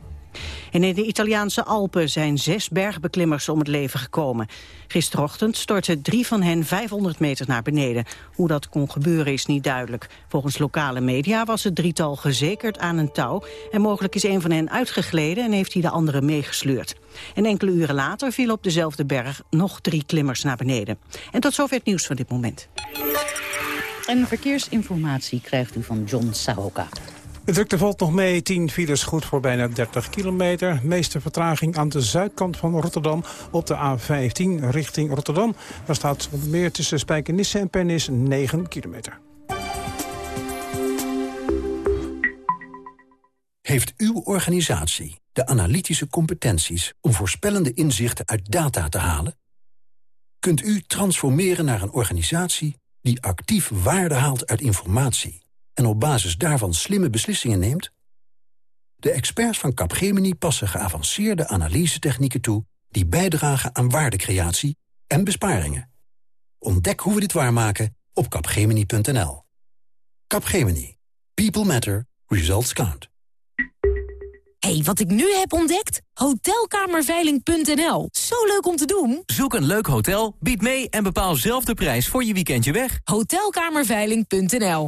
In de Italiaanse Alpen zijn zes bergbeklimmers om het leven gekomen. Gisterochtend stortten drie van hen 500 meter naar beneden. Hoe dat kon gebeuren is niet duidelijk. Volgens lokale media was het drietal gezekerd aan een touw... en mogelijk is een van hen uitgegleden en heeft hij de andere meegesleurd. En enkele uren later vielen op dezelfde berg nog drie klimmers naar beneden. En tot zover het nieuws van dit moment. En verkeersinformatie krijgt u van John Sahoka. De drukte valt nog mee. 10 files goed voor bijna 30 kilometer. Meeste vertraging aan de zuidkant van Rotterdam op de A15 richting Rotterdam. Daar staat meer tussen Spijkenisse en Pernis 9 kilometer. Heeft uw organisatie de analytische competenties om voorspellende inzichten uit data te halen? Kunt u transformeren naar een organisatie die actief waarde haalt uit informatie en op basis daarvan slimme beslissingen neemt? De experts van Capgemini passen geavanceerde analysetechnieken toe... die bijdragen aan waardecreatie en besparingen. Ontdek hoe we dit waarmaken op capgemini.nl. Capgemini. People matter. Results count. hey, wat ik nu heb ontdekt? Hotelkamerveiling.nl. Zo leuk om te doen. Zoek een leuk hotel, bied mee en bepaal zelf de prijs voor je weekendje weg. Hotelkamerveiling.nl.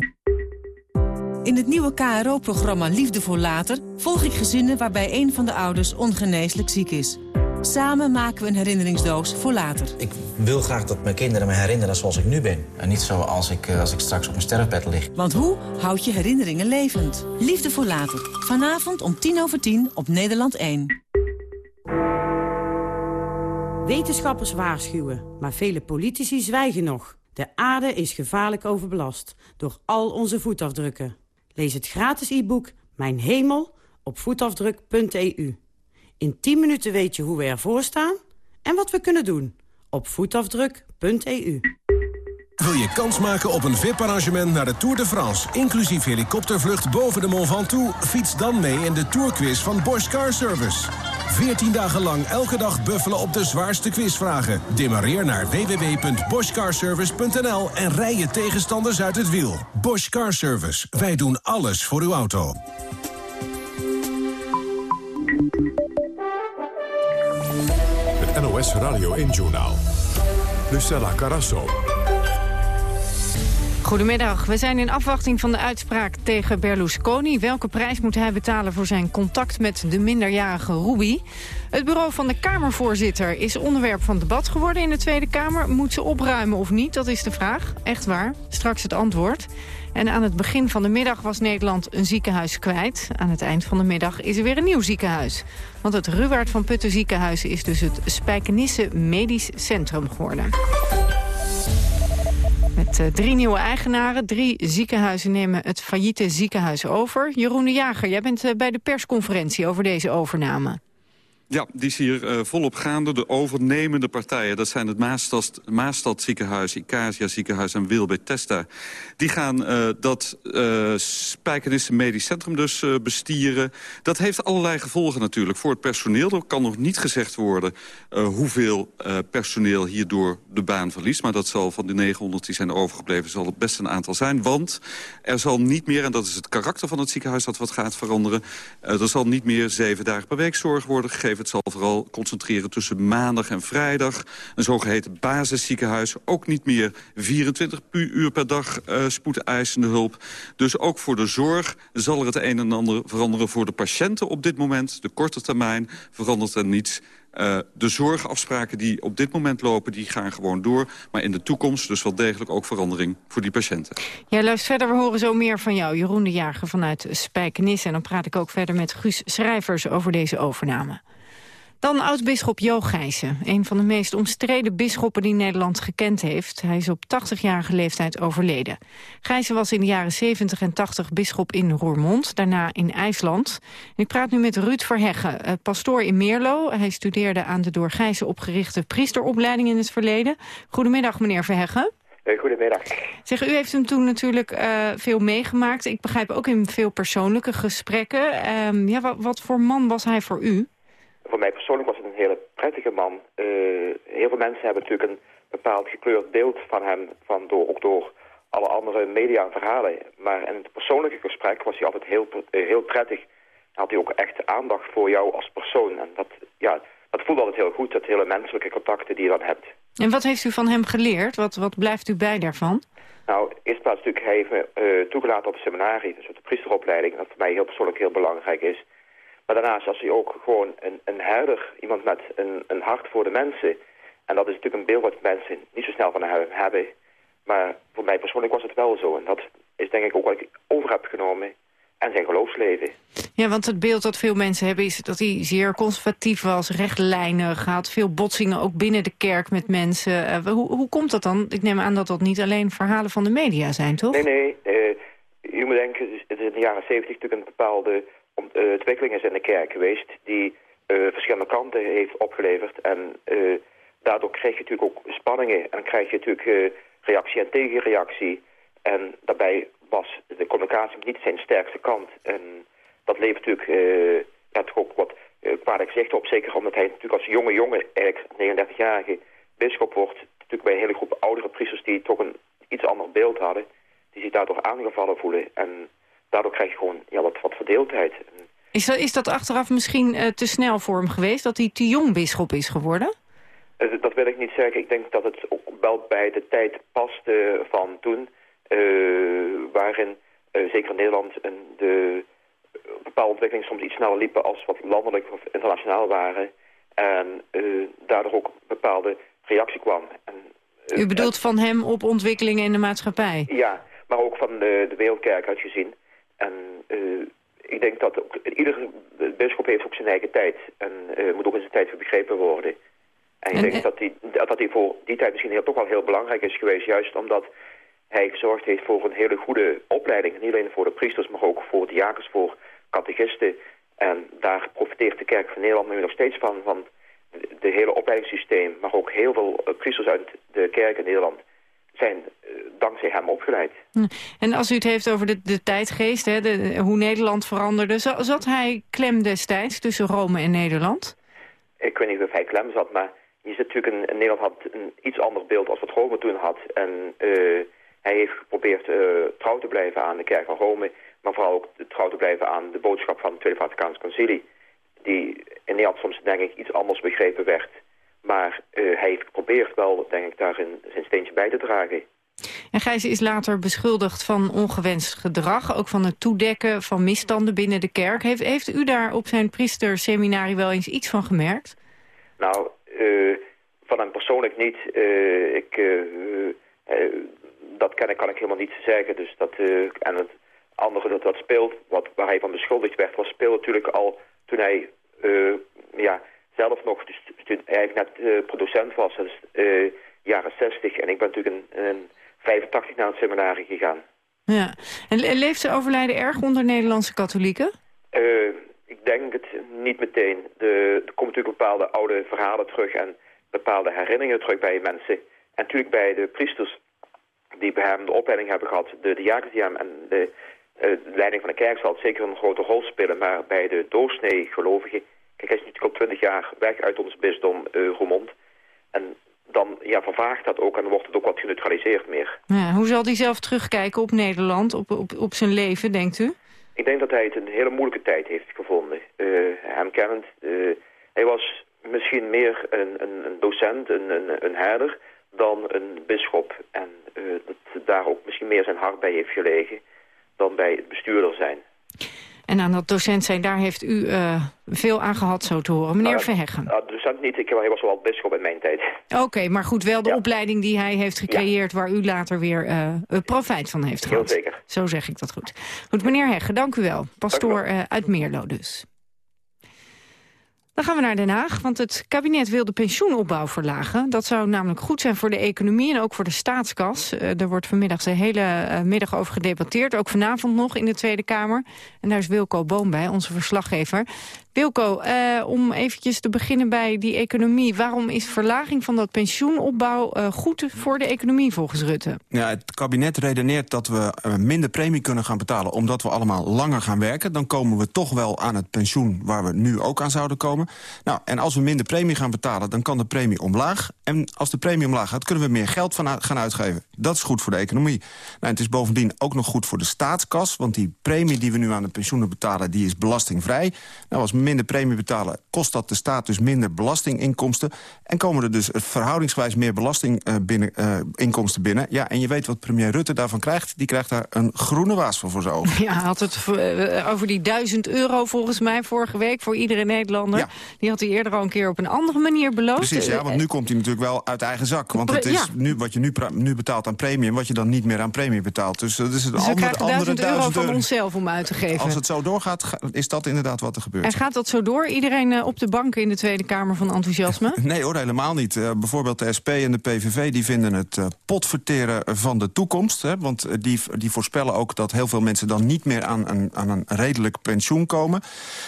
In het nieuwe KRO-programma Liefde voor Later... volg ik gezinnen waarbij een van de ouders ongeneeslijk ziek is. Samen maken we een herinneringsdoos voor later. Ik wil graag dat mijn kinderen me herinneren zoals ik nu ben. En niet zoals ik, als ik straks op mijn sterfbed lig. Want hoe houd je herinneringen levend? Liefde voor later. Vanavond om tien over tien op Nederland 1. Wetenschappers waarschuwen, maar vele politici zwijgen nog. De aarde is gevaarlijk overbelast door al onze voetafdrukken. Lees het gratis e-book Mijn Hemel op voetafdruk.eu. In 10 minuten weet je hoe we ervoor staan en wat we kunnen doen op voetafdruk.eu. Wil je kans maken op een VIP-arrangement naar de Tour de France... inclusief helikoptervlucht boven de Mont Ventoux? Fiets dan mee in de Tourquiz van Bosch Car Service. 14 dagen lang elke dag buffelen op de zwaarste quizvragen. Demareer naar www.boschcarservice.nl en rij je tegenstanders uit het wiel. Bosch Car Service. Wij doen alles voor uw auto. Het NOS Radio 1 Journaal. Lucella Carasso. Goedemiddag. We zijn in afwachting van de uitspraak tegen Berlusconi. Welke prijs moet hij betalen voor zijn contact met de minderjarige Ruby? Het bureau van de Kamervoorzitter is onderwerp van debat geworden in de Tweede Kamer. Moet ze opruimen of niet? Dat is de vraag. Echt waar. Straks het antwoord. En aan het begin van de middag was Nederland een ziekenhuis kwijt. Aan het eind van de middag is er weer een nieuw ziekenhuis. Want het Ruwaard van Putten ziekenhuis is dus het Spijkenisse Medisch Centrum geworden. Met uh, drie nieuwe eigenaren. Drie ziekenhuizen nemen het failliete ziekenhuis over. Jeroen de Jager, jij bent uh, bij de persconferentie over deze overname. Ja, die is hier uh, volop gaande. De overnemende partijen, dat zijn het Maastad, Maastad ziekenhuis, Icasia ziekenhuis en Wil Bethesda. Die gaan uh, dat uh, Spijkenisse Medisch Centrum dus bestieren. Dat heeft allerlei gevolgen natuurlijk voor het personeel. Er kan nog niet gezegd worden hoeveel personeel hierdoor de baan verliest. Maar dat zal van de 900 die zijn overgebleven, zal het best een aantal zijn. Want er zal niet meer, en dat is het karakter van het ziekenhuis dat wat gaat veranderen... er zal niet meer zeven dagen per week zorg worden gegeven het zal vooral concentreren tussen maandag en vrijdag. Een zogeheten basisziekenhuis. Ook niet meer 24 uur per dag uh, spoedeisende hulp. Dus ook voor de zorg zal er het een en ander veranderen. Voor de patiënten op dit moment, de korte termijn, verandert er niets. Uh, de zorgafspraken die op dit moment lopen, die gaan gewoon door. Maar in de toekomst dus wel degelijk ook verandering voor die patiënten. Ja, luister verder. We horen zo meer van jou, Jeroen de Jager vanuit Spijkenisse. En dan praat ik ook verder met Guus Schrijvers over deze overname. Dan oud-bisschop Jo Gijzen, een van de meest omstreden bisschoppen die Nederland gekend heeft. Hij is op 80-jarige leeftijd overleden. Gijzen was in de jaren 70 en 80 bisschop in Roermond, daarna in IJsland. ik praat nu met Ruud Verheggen, eh, pastoor in Meerlo. Hij studeerde aan de door Gijzen opgerichte priesteropleiding in het verleden. Goedemiddag, meneer Verheggen. Goedemiddag. Zeg, u heeft hem toen natuurlijk uh, veel meegemaakt. Ik begrijp ook in veel persoonlijke gesprekken. Uh, ja, wat, wat voor man was hij voor u? Voor mij persoonlijk was het een hele prettige man. Uh, heel veel mensen hebben natuurlijk een bepaald gekleurd beeld van hem, van door, ook door alle andere media en verhalen. Maar in het persoonlijke gesprek was hij altijd heel, uh, heel prettig. Had hij ook echt aandacht voor jou als persoon. En dat, ja, dat voelde altijd heel goed, dat hele menselijke contacten die je dan hebt. En wat heeft u van hem geleerd? Wat, wat blijft u bij daarvan? Nou, eerst plaats natuurlijk, hij heeft me uh, toegelaten op het seminarie, dus op de priesteropleiding. Dat voor mij heel persoonlijk heel belangrijk is. Maar daarnaast was hij ook gewoon een, een herder, iemand met een, een hart voor de mensen. En dat is natuurlijk een beeld wat mensen niet zo snel van hem hebben. Maar voor mij persoonlijk was het wel zo. En dat is denk ik ook wat ik over heb genomen en zijn geloofsleven. Ja, want het beeld dat veel mensen hebben is dat hij zeer conservatief was, rechtlijnig, had veel botsingen ook binnen de kerk met mensen. Uh, hoe, hoe komt dat dan? Ik neem aan dat dat niet alleen verhalen van de media zijn, toch? Nee, nee. Uh, je moet denken, het is in de jaren zeventig natuurlijk een bepaalde ontwikkeling is in de kerk geweest die uh, verschillende kanten heeft opgeleverd. En uh, daardoor krijg je natuurlijk ook spanningen en krijg je natuurlijk reactie en tegenreactie. En daarbij was de communicatie niet zijn sterkste kant. En dat levert natuurlijk ja, toch ook wat kwalijk gezicht op. Zeker omdat hij natuurlijk als jonge jongen, eigenlijk 39-jarige bischop wordt. Natuurlijk bij een hele groep oudere priesters die toch een iets ander beeld hadden. Die zich daardoor aangevallen voelen. En daardoor krijg je gewoon ja, wat, wat verdeeldheid. Is dat, is dat achteraf misschien uh, te snel voor hem geweest, dat hij te jong bisschop is geworden? Uh, dat wil ik niet zeggen. Ik denk dat het ook wel bij de tijd paste van toen... Uh, waarin zeker in Nederland een, de bepaalde ontwikkelingen soms iets sneller liepen... als wat landelijk of internationaal waren. En daardoor ook een bepaalde reactie kwam. En, U bedoelt van hem op ontwikkelingen in de maatschappij? Ja, maar ook van de, de wereldkerk uitgezien. En uh, ik denk dat ook, iedere bischop heeft ook zijn eigen tijd. En uh, moet ook in zijn tijd voor begrepen worden. En ik en, denk dat hij dat die voor die tijd misschien heel, toch wel heel belangrijk is geweest. Juist omdat hij gezorgd heeft voor een hele goede opleiding. Niet alleen voor de priesters, maar ook voor diakens, voor catechisten. En daar profiteert de kerk van Nederland nu nog steeds van. Van de hele opleidingssysteem, maar ook heel veel priesters uit de kerk in Nederland zijn uh, dankzij hem opgeleid. Hm. En als u het heeft over de, de tijdgeest, hè, de, hoe Nederland veranderde... zat hij klem destijds tussen Rome en Nederland? Ik weet niet of hij klem zat, maar je zit natuurlijk in, in, Nederland had een iets ander beeld als wat Rome toen had. En uh, hij heeft geprobeerd uh, trouw te blijven aan de kerk van Rome... maar vooral ook trouw te blijven aan de boodschap van het Tweede Vaticaanse Concilie... die in Nederland soms denk ik iets anders begrepen werd... Maar hij heeft geprobeerd wel, denk ik, daar zijn steentje bij te dragen. En Gijs is later beschuldigd van ongewenst gedrag. Ook van het toedekken van misstanden binnen de kerk. Heeft, heeft u daar op zijn priesterseminarie wel eens iets van gemerkt? Nou, uh, van hem persoonlijk niet. Uh, ik, uh, dat kan ik, kan ik helemaal niet zeggen. Dus dat, en het andere dat dat speelt, wat, waar hij van beschuldigd werd, was speelde natuurlijk al toen hij ja, zelf nog, dus, eigenlijk net producent was, dus, jaren 60. En ik ben natuurlijk een, een 85 naar het seminarie gegaan. Ja. En leeft ze overlijden erg onder Nederlandse katholieken? Uh, ik denk het niet meteen. De, er komen natuurlijk bepaalde oude verhalen terug en bepaalde herinneringen terug bij mensen. En natuurlijk bij de priesters die bij hem de opleiding hebben gehad, de diakens die hem en de, uh, de, leiding van de kerk zal zeker een grote rol spelen. Maar bij de doorsnee gelovigen, kijk hij is natuurlijk al twintig jaar weg uit ons bisdom uh, Roermond. En dan ja, vervaagt dat ook en dan wordt het ook wat geneutraliseerd meer. Ja, hoe zal hij zelf terugkijken op Nederland, op, op, op zijn leven, denkt u? Ik denk dat hij het een hele moeilijke tijd heeft gevonden. Uh, hem kennend, uh, hij was misschien meer een, een, een docent, een, een, een, herder, dan een bisschop. En uh, dat daar ook misschien meer zijn hart bij heeft gelegen dan bij het bestuurder zijn. En aan dat docent zijn, daar heeft u uh, veel aan gehad, zo te horen. Meneer uh, Verheggen. Uh, docent niet, ik, hij was wel bischop in mijn tijd. Oké, maar goed, wel de ja. opleiding die hij heeft gecreëerd... Ja. waar u later weer uh, profijt van heeft gehad. Heel zeker. Zo zeg ik dat goed. Goed, meneer Heggen, dank u wel. Pastoor uit Meerlo dus. Dan gaan we naar Den Haag, want het kabinet wil de pensioenopbouw verlagen. Dat zou namelijk goed zijn voor de economie en ook voor de staatskas. Uh, er wordt vanmiddag de hele uh, middag over gedebatteerd. Ook vanavond nog in de Tweede Kamer. En daar is Wilco Boom bij, onze verslaggever. Wilco, uh, om eventjes te beginnen bij die economie. Waarom is verlaging van dat pensioenopbouw goed voor de economie volgens Rutte? Ja, het kabinet redeneert dat we minder premie kunnen gaan betalen... omdat we allemaal langer gaan werken. Dan komen we toch wel aan het pensioen waar we nu ook aan zouden komen. Nou, en als we minder premie gaan betalen, dan kan de premie omlaag. En als de premie omlaag gaat, kunnen we meer geld van gaan uitgeven. Dat is goed voor de economie. Nou, het is bovendien ook nog goed voor de staatskas... want die premie die we nu aan de pensioenen betalen, die is belastingvrij. Nou, als minder premie betalen, kost dat de staat dus minder belastinginkomsten... en komen er dus verhoudingswijs meer belastinginkomsten uh, binnen. Ja, en je weet wat premier Rutte daarvan krijgt. Die krijgt daar een groene waas voor voor zijn ogen. Ja, had het over die duizend euro volgens mij vorige week voor iedere Nederlander. Ja. Die had hij eerder al een keer op een andere manier beloofd. Precies, ja, want nu komt hij natuurlijk wel uit eigen zak. Want het is ja. nu wat je nu, nu betaalt aan premie... en wat je dan niet meer aan premie betaalt. Dus dat is het dus andere, we andere duizend euro van onszelf om uit te geven. Als het zo doorgaat, is dat inderdaad wat er gebeurt. En gaat dat zo door? Iedereen uh, op de banken in de Tweede Kamer van enthousiasme? nee hoor, helemaal niet. Uh, bijvoorbeeld de SP en de PVV die vinden het uh, potverteren van de toekomst. Hè, want die, die voorspellen ook dat heel veel mensen dan niet meer aan een, aan een redelijk pensioen komen.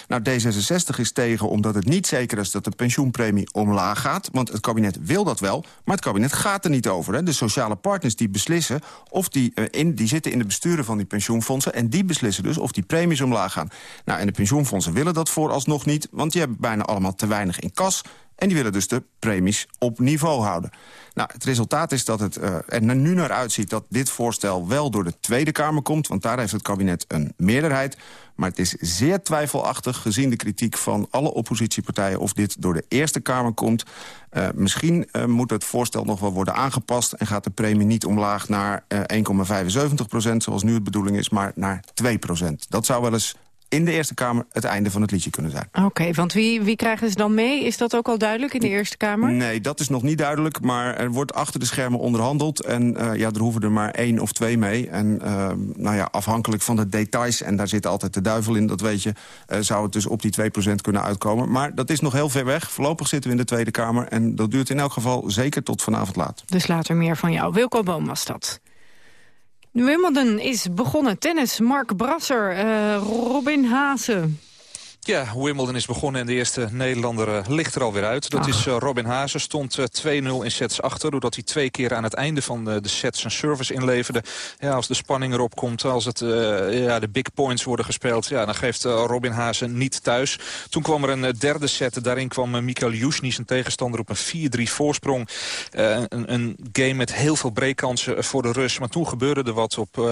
Nou, D66 is tegen omdat het niet zeker is dat de pensioenpremie omlaag gaat. Want het kabinet wil dat wel, maar het kabinet gaat er niet over. Hè. De sociale partners die beslissen, of die, in, die zitten in de besturen van die pensioenfondsen... en die beslissen dus of die premies omlaag gaan. Nou, en de pensioenfondsen willen dat vooralsnog niet... want die hebben bijna allemaal te weinig in kas... En die willen dus de premies op niveau houden. Nou, het resultaat is dat het uh, er nu naar uitziet dat dit voorstel wel door de Tweede Kamer komt. Want daar heeft het kabinet een meerderheid. Maar het is zeer twijfelachtig gezien de kritiek van alle oppositiepartijen... of dit door de Eerste Kamer komt. Uh, misschien uh, moet het voorstel nog wel worden aangepast... en gaat de premie niet omlaag naar 1,75 procent, zoals nu het bedoeling is... maar naar 2 procent. Dat zou wel eens in de Eerste Kamer het einde van het liedje kunnen zijn. Oké, okay, want wie, wie krijgen ze dan mee? Is dat ook al duidelijk in de Eerste Kamer? Nee, dat is nog niet duidelijk, maar er wordt achter de schermen onderhandeld. En uh, ja, er hoeven er maar één of twee mee. En uh, nou ja, afhankelijk van de details, en daar zit altijd de duivel in, dat weet je... Uh, zou het dus op die 2% kunnen uitkomen. Maar dat is nog heel ver weg. Voorlopig zitten we in de Tweede Kamer en dat duurt in elk geval zeker tot vanavond laat. Dus later meer van jou. Wilco Boom was dat. Wimbledon is begonnen. Tennis, Mark Brasser, uh, Robin Haase. Ja, Wimbledon is begonnen en de eerste Nederlander uh, ligt er alweer uit. Dat Ach. is uh, Robin Haase, stond uh, 2-0 in sets achter... doordat hij twee keer aan het einde van de, de set zijn service inleverde. Ja, als de spanning erop komt, als het, ja, de big points worden gespeeld... Ja, dan geeft Robin Haase niet thuis. Toen kwam er een derde set, daarin kwam Mikael Jusni... zijn tegenstander op een 4-3 voorsprong. Een, een, game met heel veel breekkansen voor de Rus. Maar toen gebeurde er wat op...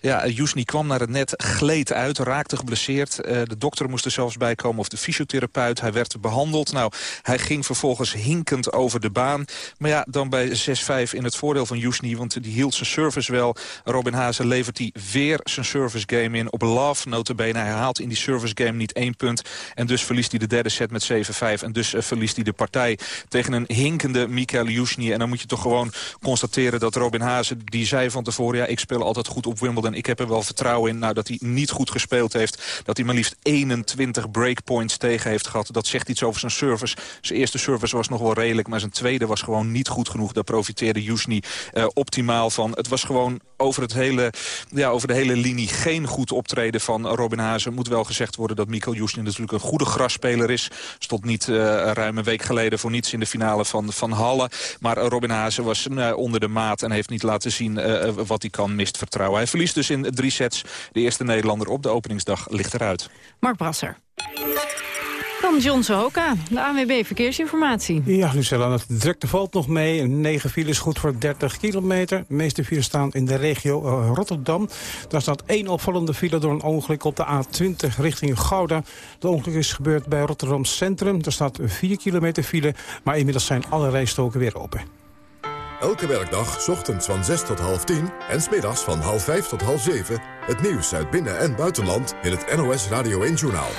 ja, Jusni kwam naar het net, gleed uit, raakte geblesseerd. de dokter moest dus zelfs bij komen, of de fysiotherapeut. Hij werd behandeld. Nou, hij ging vervolgens hinkend over de baan. Maar ja, dan bij 6-5 in het voordeel van Jusni, want die hield zijn service wel. Robin Hazen levert hij weer zijn service game in. Op love, notabene. Hij haalt in die service game niet één punt. En dus verliest hij de derde set met 7-5. En dus uh, verliest hij de partij tegen een hinkende Mikael Jusni. En dan moet je toch gewoon constateren dat Robin Hazen... die zei van tevoren, ja, ik speel altijd goed op Wimbledon. Ik heb er wel vertrouwen in. Nou, dat hij niet goed gespeeld heeft. Dat hij maar liefst 21 breakpoints tegen heeft gehad. Dat zegt iets over zijn service. Zijn eerste service was nog wel redelijk, maar zijn tweede was gewoon niet goed genoeg. Daar profiteerde Jusni uh, optimaal van. Het was gewoon over, het hele, ja, over de hele linie geen goed optreden van Robin Hazen. Moet wel gezegd worden dat Mikkel Jusni natuurlijk een goede grasspeler is. Stond niet uh, ruim een week geleden voor niets in de finale van, van Halle. Maar Robin Hazen was uh, onder de maat en heeft niet laten zien uh, wat hij kan, mist vertrouwen. Hij verliest dus in drie sets. De eerste Nederlander op de openingsdag ligt eruit. Mark Brasser. Dan John Sohoka, de ANWB Verkeersinformatie. Ja, Lucella, het drukte valt nog mee. 9 files goed voor 30 kilometer. De meeste files staan in de regio uh, Rotterdam. Daar staat één opvallende file door een ongeluk op de A20 richting Gouda. De ongeluk is gebeurd bij Rotterdam Centrum. Daar staat 4 kilometer file, maar inmiddels zijn alle rijstoken weer open. Elke werkdag, ochtends van 6 tot half 10 en smiddags van half 5 tot half 7... het nieuws uit binnen- en buitenland in het NOS Radio 1-journaal.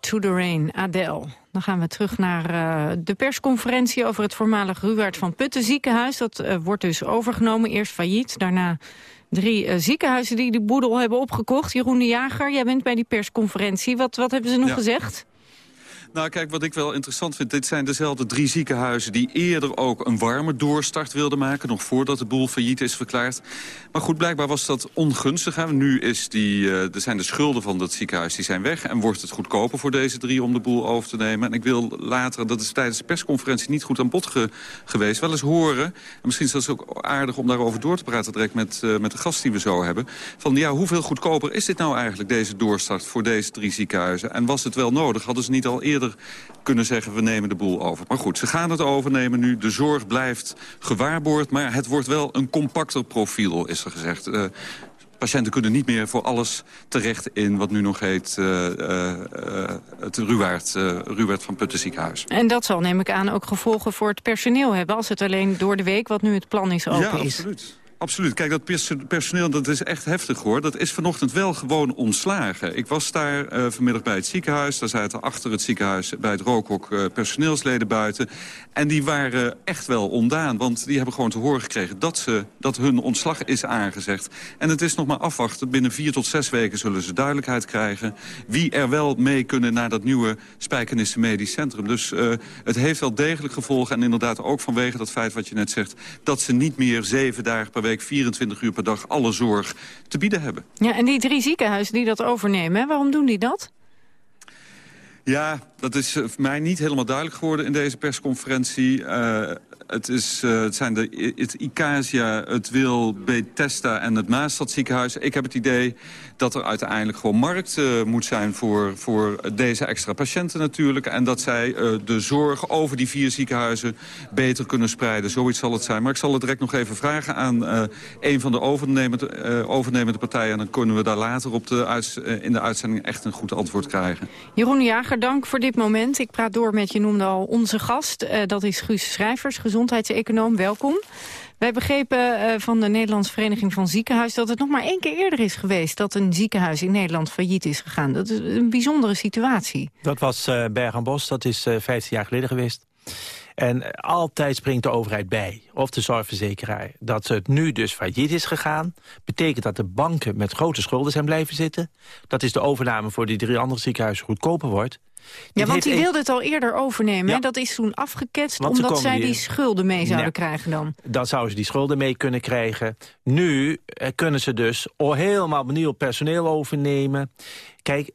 To the Rain, Adele. Dan gaan we terug naar uh, de persconferentie over het voormalig Ruwaard van Putten ziekenhuis. Dat uh, wordt dus overgenomen, eerst failliet, daarna drie uh, ziekenhuizen die de boedel hebben opgekocht. Jeroen de Jager, jij bent bij die persconferentie. Wat, wat hebben ze nog Ja. gezegd? Nou, kijk, wat ik wel interessant vind... dit zijn dezelfde drie ziekenhuizen die eerder ook een warme doorstart wilden maken... nog voordat de boel failliet is verklaard. Maar goed, blijkbaar was dat ongunstig. Nu is die, eh, er zijn de schulden van dat ziekenhuis die zijn weg... en wordt het goedkoper voor deze drie om de boel over te nemen. En ik wil later, dat is tijdens de persconferentie niet goed aan bod ge- geweest... wel eens horen, en misschien is dat ook aardig om daarover door te praten... direct met, eh, met de gast die we zo hebben... van ja, hoeveel goedkoper is dit nou eigenlijk, deze doorstart... voor deze drie ziekenhuizen? En was het wel nodig? Hadden ze niet al eerder verder kunnen zeggen we nemen de boel over. Maar goed, ze gaan het overnemen nu. De zorg blijft gewaarborgd, maar het wordt wel een compacter profiel, is er gezegd. Uh, patiënten kunnen niet meer voor alles terecht in wat nu nog heet uh, uh, het Ruwaard, Ruwaard van Putten ziekenhuis. En dat zal neem ik aan ook gevolgen voor het personeel hebben als het alleen door de week wat nu het plan is open ja, is. Absoluut. Absoluut. Kijk, dat personeel dat is echt heftig hoor. Dat is vanochtend wel gewoon ontslagen. Ik was daar uh, vanmiddag bij het ziekenhuis. Daar zaten achter het ziekenhuis bij het rookhok uh, personeelsleden buiten. En die waren echt wel ondaan. Want die hebben gewoon te horen gekregen dat, ze, dat hun ontslag is aangezegd. En het is nog maar afwachten. Binnen vier tot zes weken zullen ze duidelijkheid krijgen... wie er wel mee kunnen naar dat nieuwe Spijkenisse Medisch Centrum. Dus uh, het heeft wel degelijk gevolgen. En inderdaad ook vanwege dat feit wat je net zegt... dat ze niet meer zeven dagen per week 24 uur per dag alle zorg te bieden hebben. Ja, en die drie ziekenhuizen die dat overnemen, waarom doen die dat? Ja, dat is voor mij niet helemaal duidelijk geworden in deze persconferentie. Uh, het, is, uh, het zijn de, het Icasia, het Wil, Bethesda en het Maastadziekenhuis. Ik heb het idee dat er uiteindelijk gewoon markt uh, moet zijn voor, voor deze extra patiënten natuurlijk. En dat zij uh, de zorg over die vier ziekenhuizen beter kunnen spreiden. Zoiets zal het zijn. Maar ik zal het direct nog even vragen aan uh, een van de overnemende, overnemende partijen. En dan kunnen we daar later op de in de uitzending echt een goed antwoord krijgen. Jeroen Jager, dank voor dit moment. Ik praat door met, je noemde al onze gast. dat is Guus Schrijvers, gezondheidseconoom. Welkom. Wij begrepen uh, van de Nederlandse Vereniging van Ziekenhuizen... dat het nog maar één keer eerder is geweest dat een ziekenhuis in Nederland failliet is gegaan. Dat is een bijzondere situatie. Dat was uh, Berg en Bos, dat is uh, 15 jaar geleden geweest. En altijd springt de overheid bij, of de zorgverzekeraar. Dat het nu dus failliet is gegaan... betekent dat de banken met grote schulden zijn blijven zitten. Dat is de overname voor die drie andere ziekenhuizen goedkoper wordt. Ja, want die een... wilde het al eerder overnemen. Ja. Dat is toen afgeketst want omdat zij die schulden mee zouden krijgen dan. Dan zouden ze die schulden mee kunnen krijgen. Nu eh, kunnen ze dus helemaal opnieuw personeel overnemen. Kijk,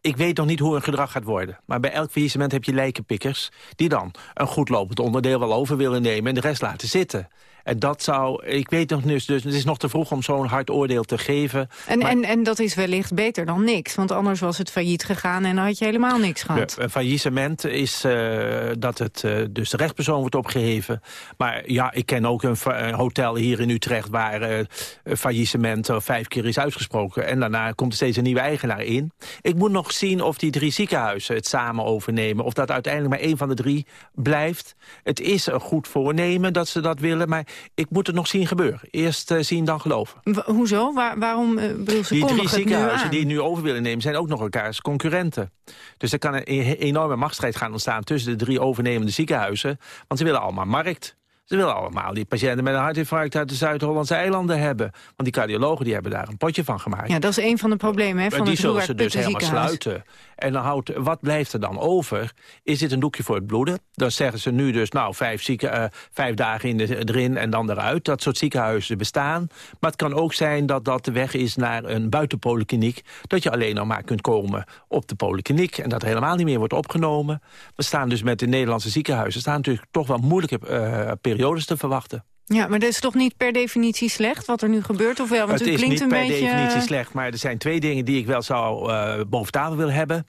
ik weet nog niet hoe hun gedrag gaat worden. Maar bij elk faillissement heb je lijkenpikkers... die dan een goed lopend onderdeel wel over willen nemen... en de rest laten zitten. En dat zou, ik weet nog niet, dus het is nog te vroeg om zo'n hard oordeel te geven. En, maar, en, en dat is wellicht beter dan niks, want anders was het failliet gegaan en dan had je helemaal niks gehad. een faillissement is uh, dat het, uh, dus de rechtspersoon wordt opgeheven. Maar ja, ik ken ook een, een hotel hier in Utrecht waar uh, faillissement vijf keer is uitgesproken. En daarna komt er steeds een nieuwe eigenaar in. Ik moet nog zien of die drie ziekenhuizen het samen overnemen. Of dat uiteindelijk maar één van de drie blijft. Het is een goed voornemen dat ze dat willen, maar ik moet het nog zien gebeuren. Eerst uh, zien, dan geloven. W hoezo? Waar, waarom uh, bedoel, ze Die drie ziekenhuizen die nu over willen nemen... zijn ook nog elkaars concurrenten. Dus er kan een enorme machtsstrijd gaan ontstaan... tussen de drie overnemende ziekenhuizen. Want ze willen allemaal markt. Ze willen allemaal die patiënten met een hartinfarct uit de Zuid-Hollandse eilanden hebben. Want die cardiologen die hebben daar een potje van gemaakt. Ja, dat is een van de problemen hè, van die het zullen ze dus helemaal sluiten. En dan houdt, wat blijft er dan over? Is dit een doekje voor het bloeden? Dan zeggen ze nu dus, nou, vijf, zieke, uh, vijf dagen in de, erin en dan eruit. Dat soort ziekenhuizen bestaan. Maar het kan ook zijn dat dat de weg is naar een buitenpolykliniek. Dat je alleen nog maar kunt komen op de polykliniek. En dat er helemaal niet meer wordt opgenomen. We staan dus met de Nederlandse ziekenhuizen... staan natuurlijk toch wel moeilijke uh, periodes te verwachten. Ja, maar dat is toch niet per definitie slecht wat er nu gebeurt? Of wel? Want het, het is klinkt niet een per beetje... definitie slecht, maar er zijn twee dingen die ik wel zou uh, boven tafel willen hebben.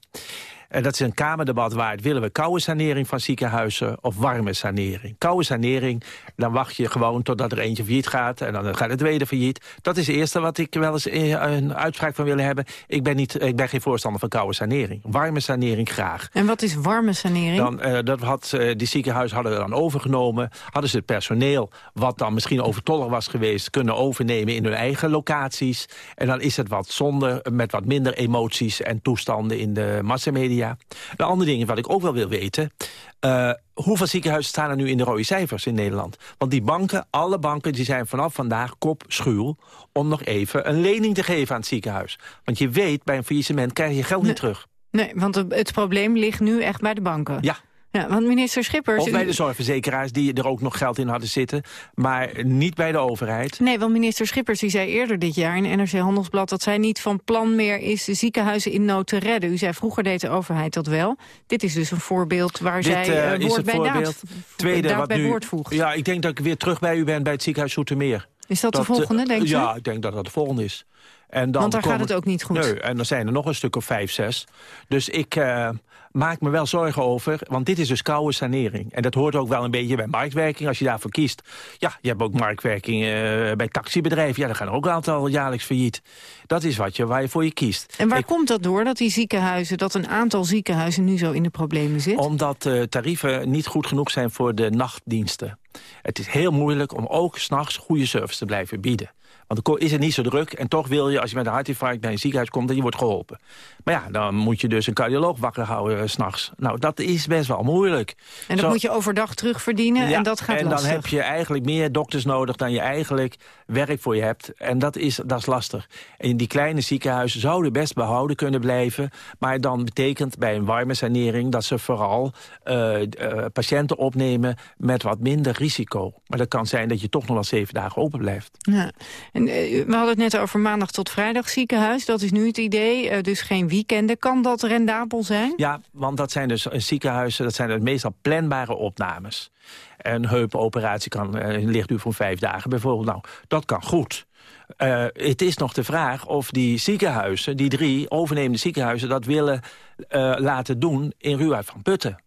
En dat is een Kamerdebat waard. Willen we koude sanering van ziekenhuizen of warme sanering? Koude sanering, dan wacht je gewoon totdat er eentje failliet gaat... en dan gaat het tweede failliet. Dat is het eerste wat ik wel eens een uitspraak van willen hebben. Ik ben, niet, ik ben geen voorstander van koude sanering. Warme sanering graag. En wat is warme sanering? Dan, uh, dat had, uh, die ziekenhuizen hadden dan overgenomen. Hadden ze het personeel, wat dan misschien overtollig was geweest... kunnen overnemen in hun eigen locaties. En dan is het wat zonder, met wat minder emoties en toestanden in de massamedia. De andere ding wat ik ook wel wil weten... Uh, hoeveel ziekenhuizen staan er nu in de rode cijfers in Nederland? Want die banken, alle banken, die zijn vanaf vandaag kop schuw... om nog even een lening te geven aan het ziekenhuis. Want je weet, bij een faillissement krijg je geld nee. niet terug. Nee, want het probleem ligt nu echt bij de banken. Ja. Ja, want minister Schippers... Of bij de zorgverzekeraars die er ook nog geld in hadden zitten. Maar niet bij de overheid. Nee, want minister Schippers die zei eerder dit jaar in NRC Handelsblad... dat zij niet van plan meer is de ziekenhuizen in nood te redden. U zei vroeger deed de overheid dat wel. Dit is dus een voorbeeld waar Dit, zij uh, woord bij voorbeeld. daad, Tweede, daad wat bij nu, woord voegt. Ja, ik denk dat ik weer terug bij u ben bij het ziekenhuis Zoetermeer. Is dat, dat de volgende, denk je? Ja, ik denk dat dat de volgende is. En dan Want daar komen, gaat het ook niet goed. Nee, en dan zijn er nog een stuk of vijf, zes. Dus ik... Uh, maak me wel zorgen over, want dit is dus koude sanering. En dat hoort ook wel een beetje bij marktwerking, als je daarvoor kiest. Ja, je hebt ook marktwerking uh, bij taxibedrijven. Ja, daar gaan ook een aantal jaarlijks failliet. Dat is wat je, waar je voor je kiest. En waar komt dat door, dat die ziekenhuizen, dat een aantal ziekenhuizen nu zo in de problemen zit? Omdat uh, tarieven niet goed genoeg zijn voor de nachtdiensten. Het is heel moeilijk om ook s'nachts goede service te blijven bieden. Want dan is het niet zo druk en toch wil je, als je met een hartinfarct bij een ziekenhuis komt, dat je wordt geholpen. Maar ja, dan moet je dus een cardioloog wakker houden s eh, s'nachts. Nou, dat is best wel moeilijk. En dat moet je overdag terugverdienen ja, en dat gaat en lastig. dan heb je eigenlijk meer dokters nodig dan je eigenlijk werk voor je hebt. En dat is, dat is lastig. En die kleine ziekenhuizen zouden best behouden kunnen blijven. Maar dan betekent bij een warme sanering dat ze vooral uh, uh, patiënten opnemen met wat minder risico. Maar dat kan zijn dat je toch nog wel zeven dagen open blijft. Ja. En, we hadden het net over maandag tot vrijdag ziekenhuis. Dat is nu het idee, dus geen weekenden. Kan dat rendabel zijn? Ja, want dat zijn dus ziekenhuizen, dat zijn dus meestal planbare opnames. Een heupoperatie kan een lichtduur van vijf dagen bijvoorbeeld. Nou, dat kan goed. Het is nog de vraag of die ziekenhuizen, die drie overnemende ziekenhuizen... dat willen laten doen in Ruwaard van Putten.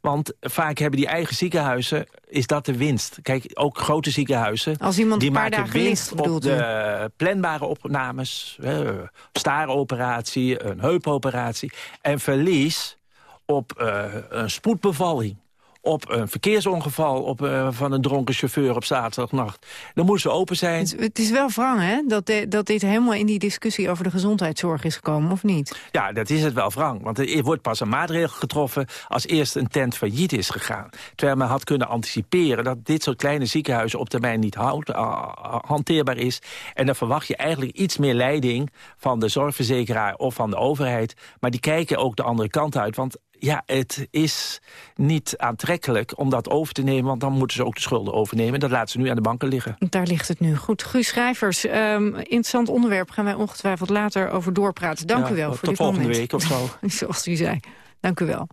Want vaak hebben die eigen ziekenhuizen, is dat de winst. Kijk, ook grote ziekenhuizen, Als iemand die maken winst ligt, op de planbare opnames. Uh, staaroperatie, een heupoperatie. En verlies op uh, een spoedbevalling op een verkeersongeval op, uh, van een dronken chauffeur op zaterdagnacht. Dan moeten ze open zijn. Het, het is wel wrang, hè, dat, de, dat dit helemaal in die discussie over de gezondheidszorg is gekomen, of niet? Ja, dat is het wel wrang. Want er wordt pas een maatregel getroffen als eerst een tent failliet is gegaan. Terwijl men had kunnen anticiperen dat dit soort kleine ziekenhuizen op termijn niet houd, uh, hanteerbaar is. En dan verwacht je eigenlijk iets meer leiding van de zorgverzekeraar of van de overheid. Maar die kijken ook de andere kant uit, want ja, het is niet aantrekkelijk om dat over te nemen... want dan moeten ze ook de schulden overnemen. Dat laten ze nu aan de banken liggen. Daar ligt het nu. Goed, Guus Schrijvers, um, interessant onderwerp... gaan wij ongetwijfeld later over doorpraten. Dank ja, u wel voor dit moment. volgende week of zo. Zoals u zei. Dank u wel.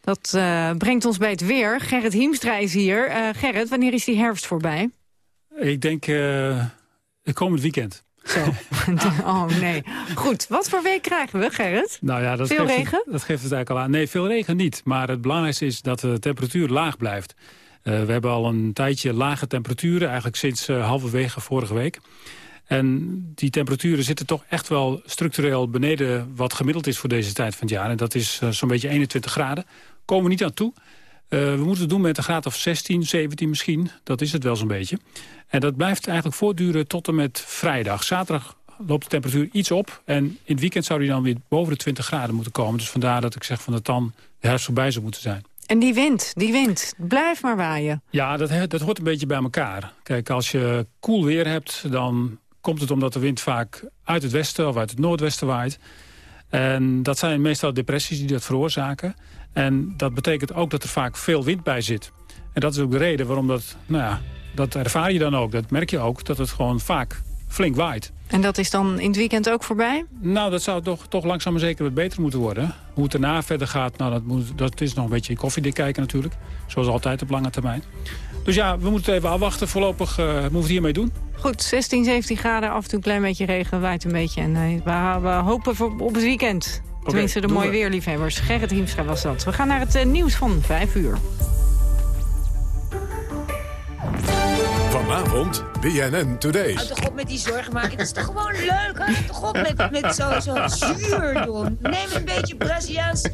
Dat uh, brengt ons bij het weer. Gerrit Hiemstra is hier. Uh, Gerrit, wanneer is die herfst voorbij? Ik denk uh, het komend weekend. Zo. oh nee. Goed, wat voor week krijgen we, Gerrit? Nou ja, dat veel geeft regen? Het, dat geeft het eigenlijk al aan. Nee, veel regen niet. Maar het belangrijkste is dat de temperatuur laag blijft. Uh, we hebben al een tijdje lage temperaturen, eigenlijk sinds uh, halverwege vorige week. En die temperaturen zitten toch echt wel structureel beneden wat gemiddeld is voor deze tijd van het jaar. En dat is uh, zo'n beetje 21 graden. Komen we niet aan toe. We moeten het doen met een graad of 16, 17 misschien. Dat is het wel zo'n beetje. En dat blijft eigenlijk voortduren tot en met vrijdag. Zaterdag loopt de temperatuur iets op. En in het weekend zou die dan weer boven de 20 graden moeten komen. Dus vandaar dat ik zeg van dat dan de herfst voorbij zou moeten zijn. En die wind, die wind, blijf maar waaien. Ja, dat, dat hoort een beetje bij elkaar. Kijk, als je koel weer hebt, dan komt het omdat de wind vaak uit het westen of uit het noordwesten waait. En dat zijn meestal depressies die dat veroorzaken. En dat betekent ook dat er vaak veel wind bij zit. En dat is ook de reden waarom dat, nou ja, dat ervaar je dan ook. Dat merk je ook, dat het gewoon vaak flink waait. En dat is dan in het weekend ook voorbij? Nou, dat zou toch, toch langzaam maar zeker wat beter moeten worden. Hoe het daarna verder gaat, nou, dat, moet, dat is nog een beetje koffiedik kijken natuurlijk. Zoals altijd op lange termijn. Dus ja, we moeten even afwachten. Voorlopig uh, moeten we het hiermee doen. Goed, 16, 17 graden, af en toe een klein beetje regen, waait een beetje. En uh, we, we, hopen voor, op het weekend. Okay, Tenminste, de mooie we. weerliefhebbers. Gerrit Hiemstra was dat. We gaan naar het uh, nieuws van 5 uur. Vanavond BNN Today. Houd toch op met die zorgen maken. Het is toch gewoon leuk? Houd toch op met, met zo, zo zuur doen. Neem een beetje Braziliaans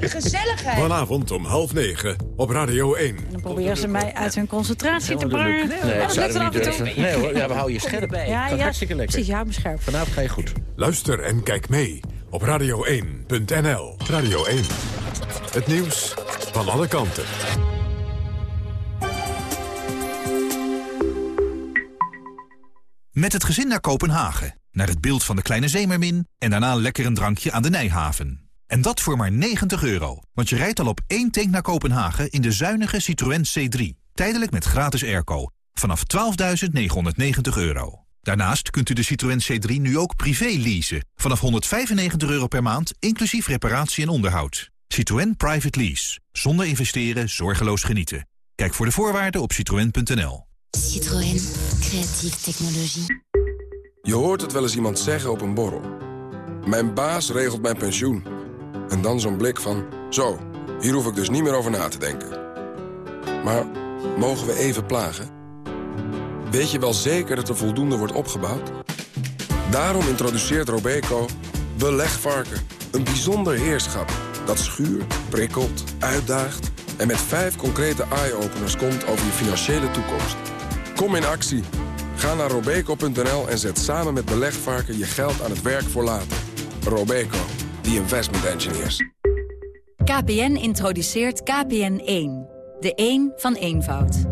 gezelligheid. Vanavond om half negen op Radio 1. Dan proberen ze mij uit hun concentratie te brengen. Nee, nee, ik zou er niet durven. Nee hoor, ja, we houden je scherp. Ja, ja, hartstikke lekker. Precies, ja, me scherp. Vanavond ga je goed. Luister en kijk mee op radio1.nl. Radio 1. Het nieuws van alle kanten. Met het gezin naar Kopenhagen, naar het beeld van de kleine zeemermin... en daarna lekker een drankje aan de Nijhaven. En dat voor maar 90 euro, want je rijdt al op één tank naar Kopenhagen... in de zuinige Citroën C3, tijdelijk met gratis airco. Vanaf 12.990 euro. Daarnaast kunt u de Citroën C3 nu ook privé leasen. Vanaf 195 euro per maand, inclusief reparatie en onderhoud. Citroën Private Lease. Zonder investeren, zorgeloos genieten. Kijk voor de voorwaarden op citroën.nl. Citroën. Creatieve technologie. Je hoort het wel eens iemand zeggen op een borrel. Mijn baas regelt mijn pensioen. En dan zo'n blik van, zo, hier hoef ik dus niet meer over na te denken. Maar mogen we even plagen? Weet je wel zeker dat er voldoende wordt opgebouwd? Daarom introduceert Robeco Belegvarken. Een bijzonder heerschap dat schuurt, prikkelt, uitdaagt... en met vijf concrete eye-openers komt over je financiële toekomst. Kom in actie. Ga naar robeco.nl en zet samen met Belegvarken je geld aan het werk voor later. Robeco, the investment engineers. KPN introduceert KPN1. De 1 van eenvoud.